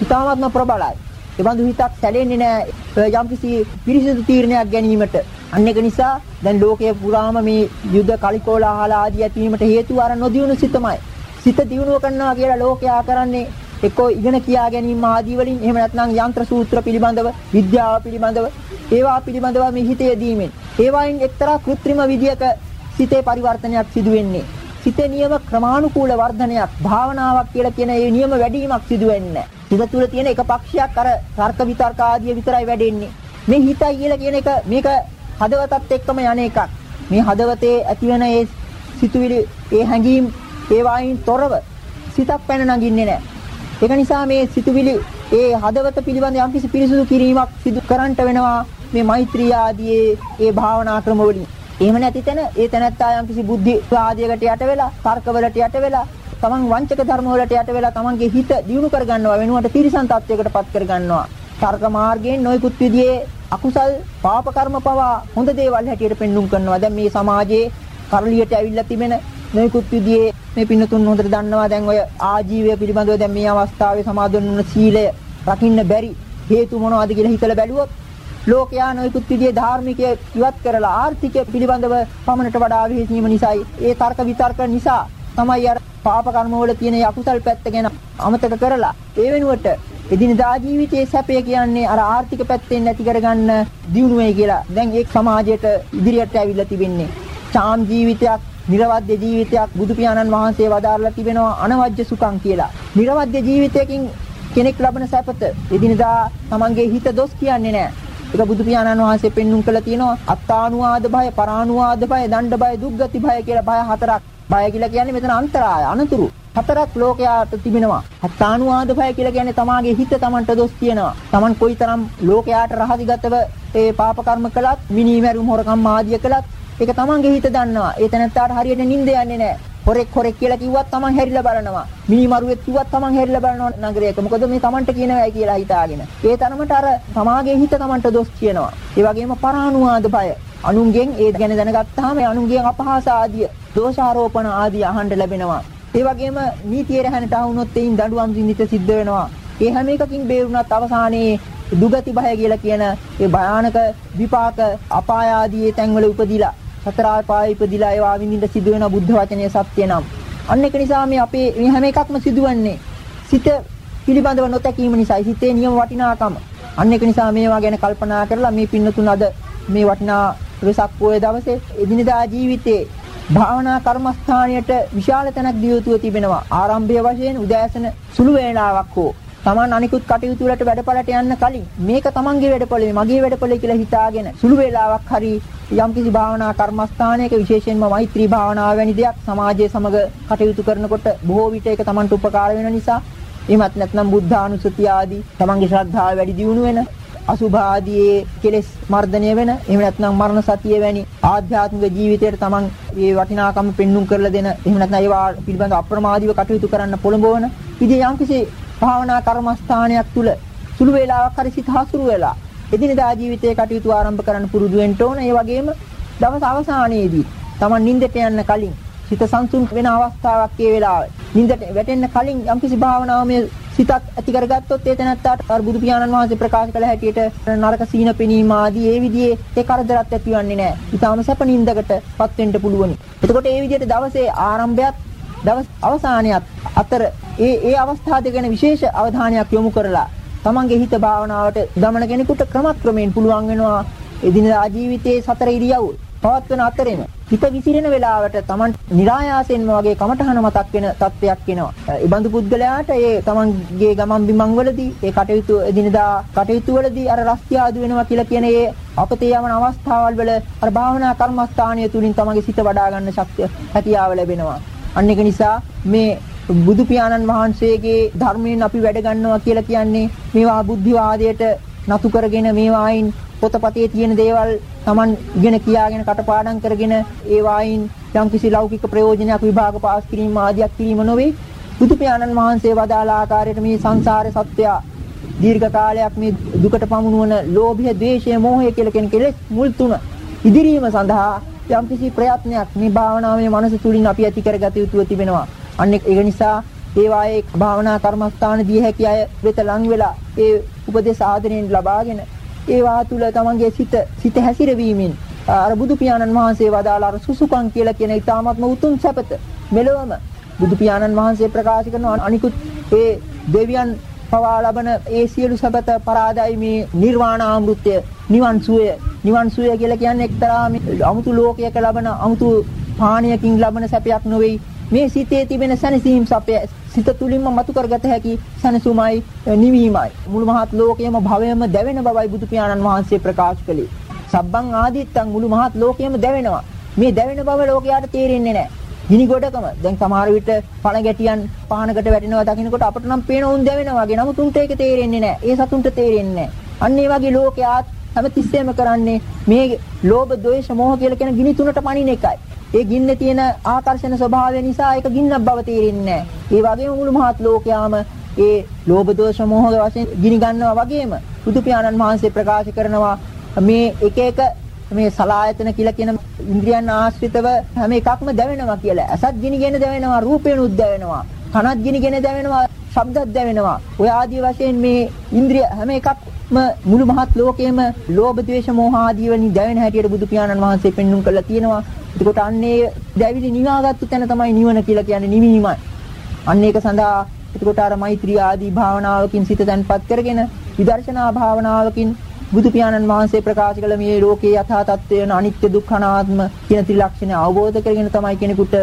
ඊටාත්ම ප්‍රබලයි. ඒ බඳු හිතක් සැලෙන්නේ නැහැ යම්කිසි පිරිසිදු තීරණයක් ගැනීමට. අන්න ඒක නිසා දැන් ලෝකයේ පුරාම මේ යුද්ධ කලිකෝලාහල ආදී ඇතිවීමට හේතුව අර නොදියුණු සිතමයි. සිත දියුණුව කරනවා කියලා ලෝකයා කරන්නේ එක්කෝ ඉගෙන කියා ගැනීම ආදී වලින් එහෙම නැත්නම් යంత్ర සූත්‍ර පිළිබඳව විද්‍යාව පිළිබඳව ඒවා පිළිබඳව මේ හිතේ යෙදීමෙන්. ඒවායින් එක්තරා કૃත්‍රිම විදියක සිතේ පරිවර්තනයක් සිදු වෙන්නේ සිතේ නියම ක්‍රමානුකූල වර්ධනයක් භාවනාවක් කියලා කියන ඒ නියම වැඩිවීමක් සිදු වෙන්නේ හිත තුළ තියෙන එක පක්ෂයක් අර තර්ක විතර්ක ආදී විතරයි වැඩෙන්නේ. මේ හිතයි කියලා කියන එක මේක හදවතත් එක්කම යන එකක්. මේ හදවතේ ඇතිවන ඒ සිතුවිලි ඒ හැඟීම් ඒ තොරව සිතක් පැන නගින්නේ නැහැ. ඒක නිසා මේ සිතුවිලි ඒ හදවත පිළිබඳ යම්කිසි පිරිසුදු කිරීමක් සිදු කරන්නට වෙනවා මේ මෛත්‍රී ආදී ඒ භාවනා ක්‍රම වලින්. එහෙම නැති තැන ඒ තැනත්තා යම්කිසි බුද්ධි ආදියකට යට වෙලා, තර්කවලට යට වෙලා, තමන් වංචක ධර්ම වලට යට වෙලා තමන්ගේ හිත දියුණු කර ගන්නවා වෙනුවට තිරිසන් තත්වයකටපත් කර ගන්නවා. තර්ක මාර්ගයෙන් නොයිකුත් විදිහේ අකුසල් පාප කර්ම පවා හොඳ දේවල් හැටියට පෙන්눔 කරනවා. දැන් මේ සමාජයේ කරලියට ඇවිල්ලා තිබෙන නොයිකුත් විදිහේ මේ පින්නතුන් හොඳට දන්නවා දැන් ඔය ආජීවය පිළිබඳව දැන් මේ අවස්ථාවේ සමාදන් වුණ සීලය රකින්න බැරි හේතු මොනවද කියලා හිතලා බැලුවොත් ලෝකයා නොයෙකුත් විදිහේ ධාර්මිකය ඉවත් කරලා ආර්ථිකය පිළිබඳව පමණට වඩා විහිසීම නිසායි ඒ තර්ක විතර්ක නිසා තමයි අර පාප කර්ම වල තියෙන යකුසල් පැත්ත ගැන අමතක කරලා ඒ වෙනුවට එදිනදා ජීවිතයේ සැපය කියන්නේ අර ආර්ථික පැත්තෙන් නැති කරගන්න දියුණුවයි කියලා. දැන් ඒක සමාජයට ඉදිරියට ඇවිල්ලා තිබෙන්නේ. චාම් ජීවිතයක් නිර්වද්‍ය ජීවිතයක් බුදු පියාණන් වහන්සේ වදාarලා තිබෙනවා අනවජ්‍ය සුඛං කියලා. නිර්වද්‍ය ජීවිතයකින් කෙනෙක් ලබන සැපත එදිනදා තමන්ගේ හිත දොස් කියන්නේ නැහැ. ඒක බුදු පියාණන් වහන්සේ පෙන්눔 කළා තියෙනවා අත්තානුවාද භය, පරානුවාද භය, දණ්ඩ භය, දුක්ගති භය කියලා භය හතරක්. භය කියලා කියන්නේ මෙතන අන්තරාය, අනතුරු. හතරක් ලෝකයාට තිබෙනවා. අත්තානුවාද භය කියලා කියන්නේ තමාගේ හිත තමන්ට දොස් කියනවා. තමන් කොයිතරම් ලෝකයාට රහසිගතව ඒ පාප කර්ම කළත්, මිනීමැරුම් හොරකම් ආදිය කළත් ඒක තමන්ගේ හිත දන්නවා. ඒ තැනත්තාට හරියට නිින්ද යන්නේ නැහැ. හොරෙක් හොරෙක් කියලා කිව්වත් තමන් හැරිලා බලනවා. මිනිමරුවෙක් කිව්වත් තමන් හැරිලා බලනවා නගරයක. මොකද මේ තමන්ට කියනවායි කියලා හිතාගෙන. ඒ තරමට අර තමාගේ හිත තමන්ට දොස් කියනවා. ඒ වගේම පරානුවාද බය. අනුන්ගෙන් ඒ ගැන දැනගත්තාම අනුන්ගෙන් අපහාස ආදිය, දෝෂාරෝපණ ආදිය අහන්න ලැබෙනවා. ඒ වගේම නීතියේ රැහැනට වුණොත් එයින් දඬුවම් සින්නිත සිද්ධ වෙනවා. ඒ හැම එකකින් බේරුණත් අවසානයේ දුගති බය කියලා කියන ඒ භයානක විපාක අපාය ආදී තැන්වල උපදිලා සතර ආපාය ඉපදිලා ඒවා විඳින්න සිදු වෙන බුද්ධ වචනේ සත්‍ය නම්. අන්න ඒක නිසා මේ අපේ මේ හැම එකක්ම සිදුවන්නේ සිත පිළිබඳව නොතැකීම නිසා හිතේ නියම වටිනාකම. අන්න ඒක නිසා මේවා ගැන කල්පනා කරලා මේ පින්නතුන් අද මේ වටිනා වෙසක් පොය දවසේ එදිනදා ජීවිතේ භාවනා කර්මස්ථානයට විශාල තැනක් දිය යුතුව තිබෙනවා. ආරම්භය වශයෙන් උදෑසන සුළු වේලාවක් හෝ Taman අනිකුත් කටයුතු වලට වැඩපලට යන්න කලින් මේක Tamanගේ වැඩපොලේ මගේ වැඩපොලේ කියලා හිතාගෙන සුළු වේලාවක් හරි යම්කිසි භාවනා කර්මස්ථානයක විශේෂයෙන්ම මෛත්‍රී භාවනාව වැනි දෙයක් සමාජයේ සමග කටයුතු කරනකොට බොහෝ විට ඒක Tamanට උපකාර වෙන නිසා. එහෙමත් නැත්නම් බුද්ධානුස්සතිය ආදී Tamanගේ ශ්‍රද්ධාව වැඩි දියුණු වෙන අසුභ ආදී කෙලෙස් මර්ධනය වෙන එහෙම නැත්නම් මරණ සතිය වැනි ආධ්‍යාත්මික ජීවිතයට Taman මේ වටිනාකම පෙන්눔 කරලා දෙන එහෙම නැත්නම් ඒවා පිළිබඳ අප්‍රමාදීව කටයුතු කරන්න පොළඹවන ඉතින් යම්කිසි භාවනා කර්මස්ථානයක් තුල සුළු වේලාවක් හරි සිත හසුරු වෙලා එදිනදා ජීවිතයේ කටයුතු ආරම්භ කරන්න පුරුදු වෙන්න ඕන. ඒ වගේම දවස් අවසානයේදී Taman නිින්දට යන්න කලින් සිත සංසුන් වෙන අවස්ථාවක් ඒ වෙලාවේ. නිින්දට වැටෙන්න කලින් යම්කිසි භාවනාවමය සිතක් ඇති කරගත්තොත් ඒ තැනත්තාට අර බුදු පියාණන් වහන්සේ ප්‍රකාශ කළ හැටියට නරක සීන පෙනීම ආදී ඒ විදිහේ ඒ කරදරත් ඇතිවන්නේ නැහැ. ඊටාම සැප නිින්දකටපත් වෙන්න පුළුවනි. එතකොට ඒ විදිහට දවසේ ආරම්භයත් දවස් අවසානයත් අතර ඒ ඒ අවස්ථා දෙක ගැන විශේෂ අවධානයක් යොමු කරලා තමන්ගේ හිත භාවනාවට දමන කෙනෙකුට ක්‍රමක්‍රමයෙන් පුළුවන් වෙනවා එදිනදා ජීවිතයේ සතර ඉරියව් පවත්වන අතරෙම හිත විසිරෙන වෙලාවට තමන් નિરાයාසයෙන්ම වගේ කමටහන මතක් වෙන තත්වයක් එනවා. ඒ බඳු පුද්ගලයාට ඒ තමන්ගේ ගමන් බිමන් වලදී ඒ කටයුතු එදිනදා කටයුතු වලදී අර රස්තිය ආදු වෙනවා කියලා කියන ඒ අපතේ යවන අවස්ථාවල් වල අර භාවනා කර්මස්ථානය තුලින් තමන්ගේ සිත වඩා ගන්න ශක්තිය හැකියාව ලැබෙනවා. අන්න ඒක නිසා මේ බුදු පියාණන් වහන්සේගේ ධර්මයෙන් අපි වැඩ ගන්නවා කියලා කියන්නේ මේවා බුද්ධිවාදයට නතු කරගෙන මේවායින් පොතපතේ තියෙන දේවල් Taman ඉගෙන කියාගෙන කටපාඩම් කරගෙන ඒ වායින් යම්කිසි ලෞකික ප්‍රයෝජනයක් විභාග පාස් කිරීම ආදියක් කිරීම නොවේ බුදු පියාණන් වහන්සේ වදාළ ආකාරයට මේ සංසාර සත්‍යය දීර්ඝ කාලයක් මේ දුකට පමුණුවන ලෝභය, ද්වේෂය, මෝහය කියලා කියන කෙලෙස් මුල් තුන ඉදිරීම සඳහා යම්කිසි ප්‍රයත්නයක් මේ භාවනාවේ මනස තුලින් අපි ඇති කරගත යුතුව තිබෙනවා. අන්න ඒක නිසා ඒ වායේ භාවනා කර්මස්ථාන දී හැකි අය වෙත ලං වෙලා ඒ උපදේශ ආදරයෙන් ලබාගෙන ඒ වා තුල තමන්ගේ සිත සිත හැසිරවීමෙන් අර බුදු පියාණන් වහන්සේ වදාළ අර සුසුකම් කියලා කියන ඊ타ත්ම උතුම් සැපත මෙලොවම බුදු පියාණන් වහන්සේ ප්‍රකාශ කරන අනිකුත් ඒ දෙවියන් පවා ලබන ඒ සියලු සැපත පරාදයි මේ නිර්වාණ අමෘතය නිවන් සුවය. නිවන් සුවය කියලා කියන්නේ එක්තරා අමුතු ලෝකයක ලබන අමුතු පානයකින් ලබන සැපයක් නොවේ මේ සිතේ තිබෙන සැනසීම් සපය සිත තුලින්ම මතු කරගත හැකි සැනසුමයි නිවීමයි මුළු මහත් ලෝකයේම භවයම දැවෙන බවයි බුදු පියාණන් වහන්සේ ප්‍රකාශ කළේ සබ්බං ආදිත්තං මුළු මහත් ලෝකයේම දැවෙනවා මේ දැවෙන බව ලෝකයට තේරෙන්නේ නැහැ ගිනි ගොඩකම දැන් සමහර විට පණ ගැටියන් පහනකට වැටෙනවා දකින්නකොට අපට නම් පේන උන් දැවෙනවා වගේ නමුත් උන්ට ඒක තේරෙන්නේ නැහැ. ඒ සතුන්ට තේරෙන්නේ නැහැ. අන්න ඒ වගේ ලෝකයාත් හැමතිස්සෙම කරන්නේ මේ ලෝභ, ද්වේෂ, මෝහ කියලා කියන ගිනි තුනට පණින එකයි. ඒ ගින්නේ තියෙන ආකර්ෂණ ස්වභාවය නිසා ඒක ගින්නක් බව තේරෙන්නේ නැහැ. ඒ වගේම මුළු මහත් ලෝකයාම ඒ ලෝභ, දෝෂ, මෝහ වශයෙන් ගිනි ගන්නවා වගේම බුදු පියාණන් වහන්සේ ප්‍රකාශ කරනවා මේ එක එක මේ සලායතන කියලා කියන ඉන්ද්‍රියන් ආශ්‍රිතව හැම එකක්ම දැවෙනවා කියලා. අසත් ගිනිගෙන දැවෙනවා, රූපේනුත් දැවෙනවා. කනත් ගිනිගෙන දැවෙනවා, ශබ්දත් දැවෙනවා. ඔය ආදී වශයෙන් මේ ඉන්ද්‍රිය හැම එකක්ම මුළු මහත් ලෝකයේම ලෝභ ද්වේෂ මෝහ ආදී වලින් දැවෙන හැටියට බුදු පියාණන් වහන්සේ පෙන්눔 කරලා තියෙනවා. එතකොට අන්නේ දැවිලි නිවාගත්තු තැන තමයි නිවන කියලා කියන්නේ නිවීමයි. අන්න ඒක සඳහා එතකොට අර මෛත්‍රී ආදී භාවනාවකින් සිත තැන්පත් කරගෙන විදර්ශනා භාවනාවකින් බුදු පියාණන් වහන්සේ ප්‍රකාශ කළ මේ ලෝකේ යථා තත්ත්වයන අනිත්‍ය දුක්ඛ අනාත්ම කියන ත්‍රිලක්ෂණය අවබෝධ කරගෙන තමයි කෙනෙකුට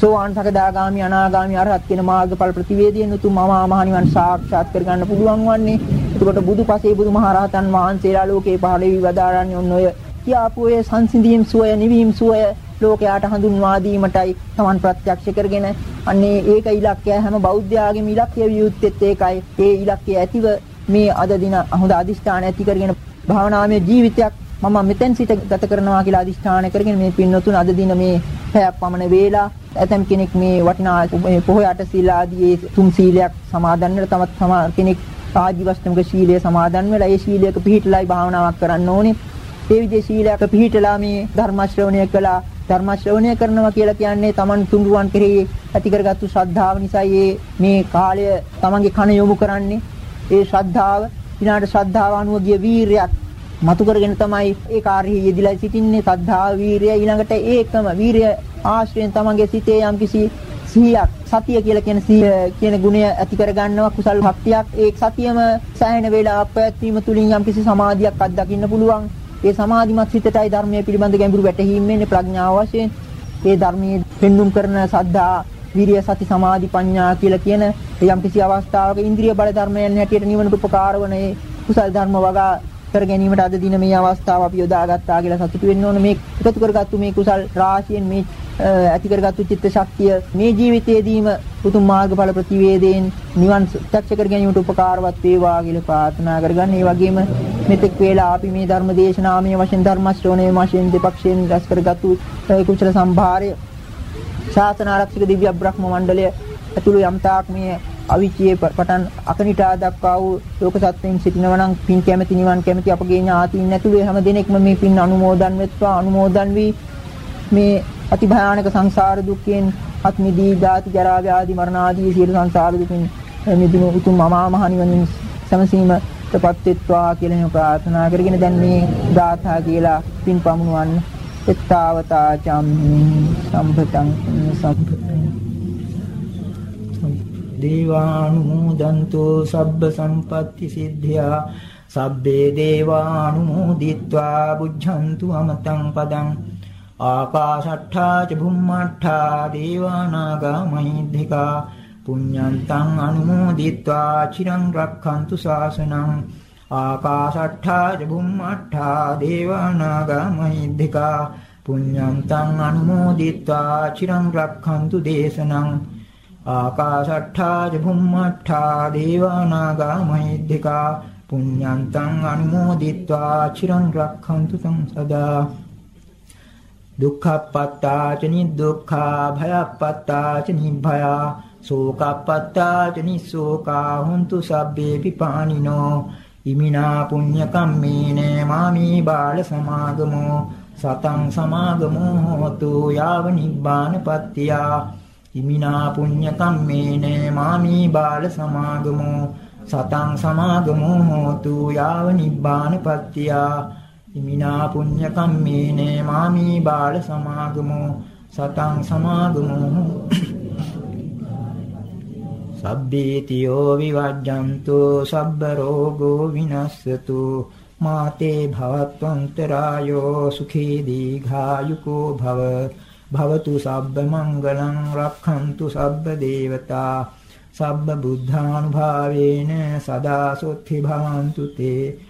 සෝවාන් සකදාගාමි අනාගාමි අරහත් කියන මාර්ගඵල ප්‍රතිවේදයෙන් උතුම් මහා මහ නිවන් සාක්ෂාත් කරගන්න පුළුවන් වන්නේ. එතකොට බුදුපසේ බුදුමහරහතන් වහන්සේලා ලෝකේ පහළ වී වදාරන්නේ ඔන්න ඔය කියාපු ඔය සංසිඳීම් සුවය නිවීම සුවය ලෝකයාට හඳුන්වා දීමටයි Taman ප්‍රත්‍යක්ෂ කරගෙන අන්නේ ඒක ඉලක්කය හැම බෞද්ධයාගේම ඉලක්කය වියුත්තේත් ඒකයි. ඒ ඉලක්කය ඇතිව මේ අද දින හොඳ අදිෂ්ඨාන ඇති කරගෙන භාවනාමය ජීවිතයක් මම මෙතෙන් සිට ගත කරනවා කියලා අදිෂ්ඨාන කරගෙන මේ පින්නතුන් අද දින මේ පැයක් පමණ වේලා ඇතම් කෙනෙක් මේ වටිනා පොහොය අට සීල ආදී තුන් සීලයක් සමාදන් වෙලා තමත් කෙනෙක් ආජීවස්තමික සීලය සමාදන් වෙලා ඒ සීලයක පිළිහිටලායි භාවනාවක් කරන්න ඕනේ. ඒ විදිහේ සීලයක පිළිහිටලා මේ ධර්ම ශ්‍රවණය කළා ධර්ම ශ්‍රවණය කරනවා කියලා කියන්නේ Taman තුන්රුවන් කෙරෙහි ඇති කරගත්තු ශ්‍රද්ධාව නිසායි මේ කාලය Tamanගේ කන යොමු කරන්නේ. ඒ ශ්‍රද්ධාව ඊළාට ශ්‍රද්ධාව අනුව ගිය වීරයක් මතු කරගෙන තමයි ඒ කාර්යයේ යෙදিলা සිටින්නේ ශ්‍රද්ධාව වීරය ඊළඟට ඒකම වීරය ආශ්‍රයෙන් Tamanගේ සිතේ යම්කිසි සිහියක් සතිය කියලා කියන සිහිය කියන ගුණය ඇති කරගන්නවා. කුසල් ශක්තියක් ඒ සතියම සෑහෙන වේලාවක් පැවැත්වීම තුලින් යම්කිසි සමාධියක් අත්දකින්න පුළුවන්. ඒ සමාධිමත් සිතටයි ධර්මයේ පිළිබඳ ගැඹුරු වැටහීම වෙන්නේ ප්‍රඥාව වශයෙන්. ඒ ධර්මයේ පෙන්눔 කරන සද්ධා, විරිය, සති, සමාධි, පඤ්ඤා කියලා කියන යම් කිසි අවස්ථාවක ඉන්ද්‍රිය බල ධර්මයන් හැටියට නිවනට උපකාර වන ඒ කුසල් ධර්ම වගා කර ගැනීමට අද දින මේ අවස්ථාව අපි යොදාගත්තා කියලා සතුටු වෙන්න ඕන. මේ එකතු කරගත්තු මේ කුසල් රාශියෙන් මේ ඇති කරගත්තු චිත්ත ශක්තිය මේ ජීවිතයේදීම උතුම් මාර්ගඵල ප්‍රතිවේදයෙන් නිවන් ප්‍රත්‍යක්ෂ කර ගැනීමට උපකාරවත් වේවා කියලා ප්‍රාර්ථනා කරගන්න. ඒ වගේම මෙතෙක් වේලා අපි මේ ධර්ම දේශනාමය වශයෙන් ධර්ම ශ්‍රවණයේ වශයෙන් දෙපක්ෂයෙන් රැස් කරගත්තු කුසල සම්භාරය ශාසන ආරක්ෂක දිව්‍ය බ්‍රහ්ම මණ්ඩලය ඇතුළු යම්තාක් මේ අවිචියේ පටන් අකනිටා දක්වා වූ ලෝක සත්‍යයෙන් සිටිනවා නම් පින් කැමැති නිවන් කැමැති අපගේ ඥාතීන් ඇතුළේ හැම දිනෙකම මේ පින් අනුමෝදන් වෙත්වා අනුමෝදන් වී මේ අති භයානක සංසාර දුක්ඛෙන් අත් මිදී ජාති ජරා ව්‍යාධි මරණ ආදී සියලු සංසාර දුකින් මිදුණු උතුම් මමා මහ නිවනින් සමසීමටපත් වෙත්වා කියලා එහෙම ප්‍රාර්ථනා කරගෙන දැන් මේ ගාථා කියලා පින් පමුණුවන්න එත්තාවතා චම්මි සම්පතං සම්පතං. දේවානුමෝදන්තෝ සබ්බ සම්පatti සිද්ධා සබ්බේ දේවානුමෝදිත්වා බුද්ධන්තු අමතං පදං. ආකාශට්ඨා ච භුම්මට්ඨා දේවානාගාමහිද්దికා පුඤ්ඤන්තං අනුමෝදිත්වා චිරං රක්ඛන්තු ශාසනං ආකාශට්ඨා ච භුම්මට්ඨා දේවානාගාමහිද්దికා පුඤ්ඤන්තං අනුමෝදිත්වා චිරං රක්ඛන්තු දේශනං ආකාශට්ඨා ච භුම්මට්ඨා දේවානාගාමහිද්దికා පුඤ්ඤන්තං අනුමෝදිත්වා චිරං රක්ඛන්තු සංසදා දුක්ඛප්පත්තා ච නිදුක්ඛා භයප්පත්තා ච නිභයා සෝකප්පත්තා ච නිසෝකා හුන්තු සබ්බේ පිපානිනෝ ඉමිනා පුඤ්ඤ කම්මේන මාමි බාල සමාගමෝ සතං සමාගමෝ හෝතු යාව නිබ්බානපත්තියා ඉමිනා පුඤ්ඤ කම්මේන මාමි බාල සමාගමෝ සතං සමාගමෝ හෝතු යාව නිබ්බානපත්තියා ඉමිනා පුඤ්ඤ කම්මේන මාමි බාල සමාගමෝ සතං සමාගමෝ. සබ්බීතියෝ විවජ්ජන්තු සබ්බ රෝගෝ විනස්සතු. මාතේ භවත්වන්තරායෝ සුඛී දීඝායුකෝ භව. භවතු සබ්බ මංගලං රක්ඛන්තු සබ්බ දේවතා. සබ්බ බුද්ධානුභාවේන සදා සොත්ති භවන්තු තේ.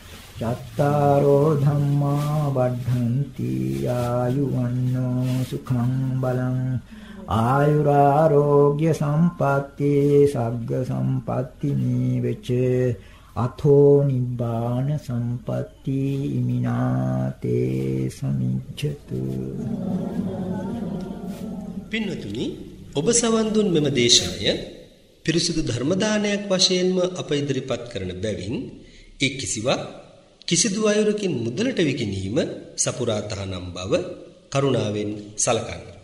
චත්තාරෝ ධම්මා වඩ්ධන්ති ආයුවන්නෝ සුඛං බලං ආයුරාෝග්‍ය සම්පatti සග්ග සම්පatti නීවෙච අතෝ නිබ්බාන සම්පatti ඉමිනාතේ සමිච්ඡතු පින්වතුනි ඔබ සවන් දුන් මෙම දේශනය පිරිසුදු ධර්ම දානයක් වශයෙන්ම අප ඉදිරිපත් කරන බැවින් ඒ කිසිවක් කිසිදු අයුරකින් මුදලට විකිණීම සපුරා තහනම් බව කරුණාවෙන් සලකන්න.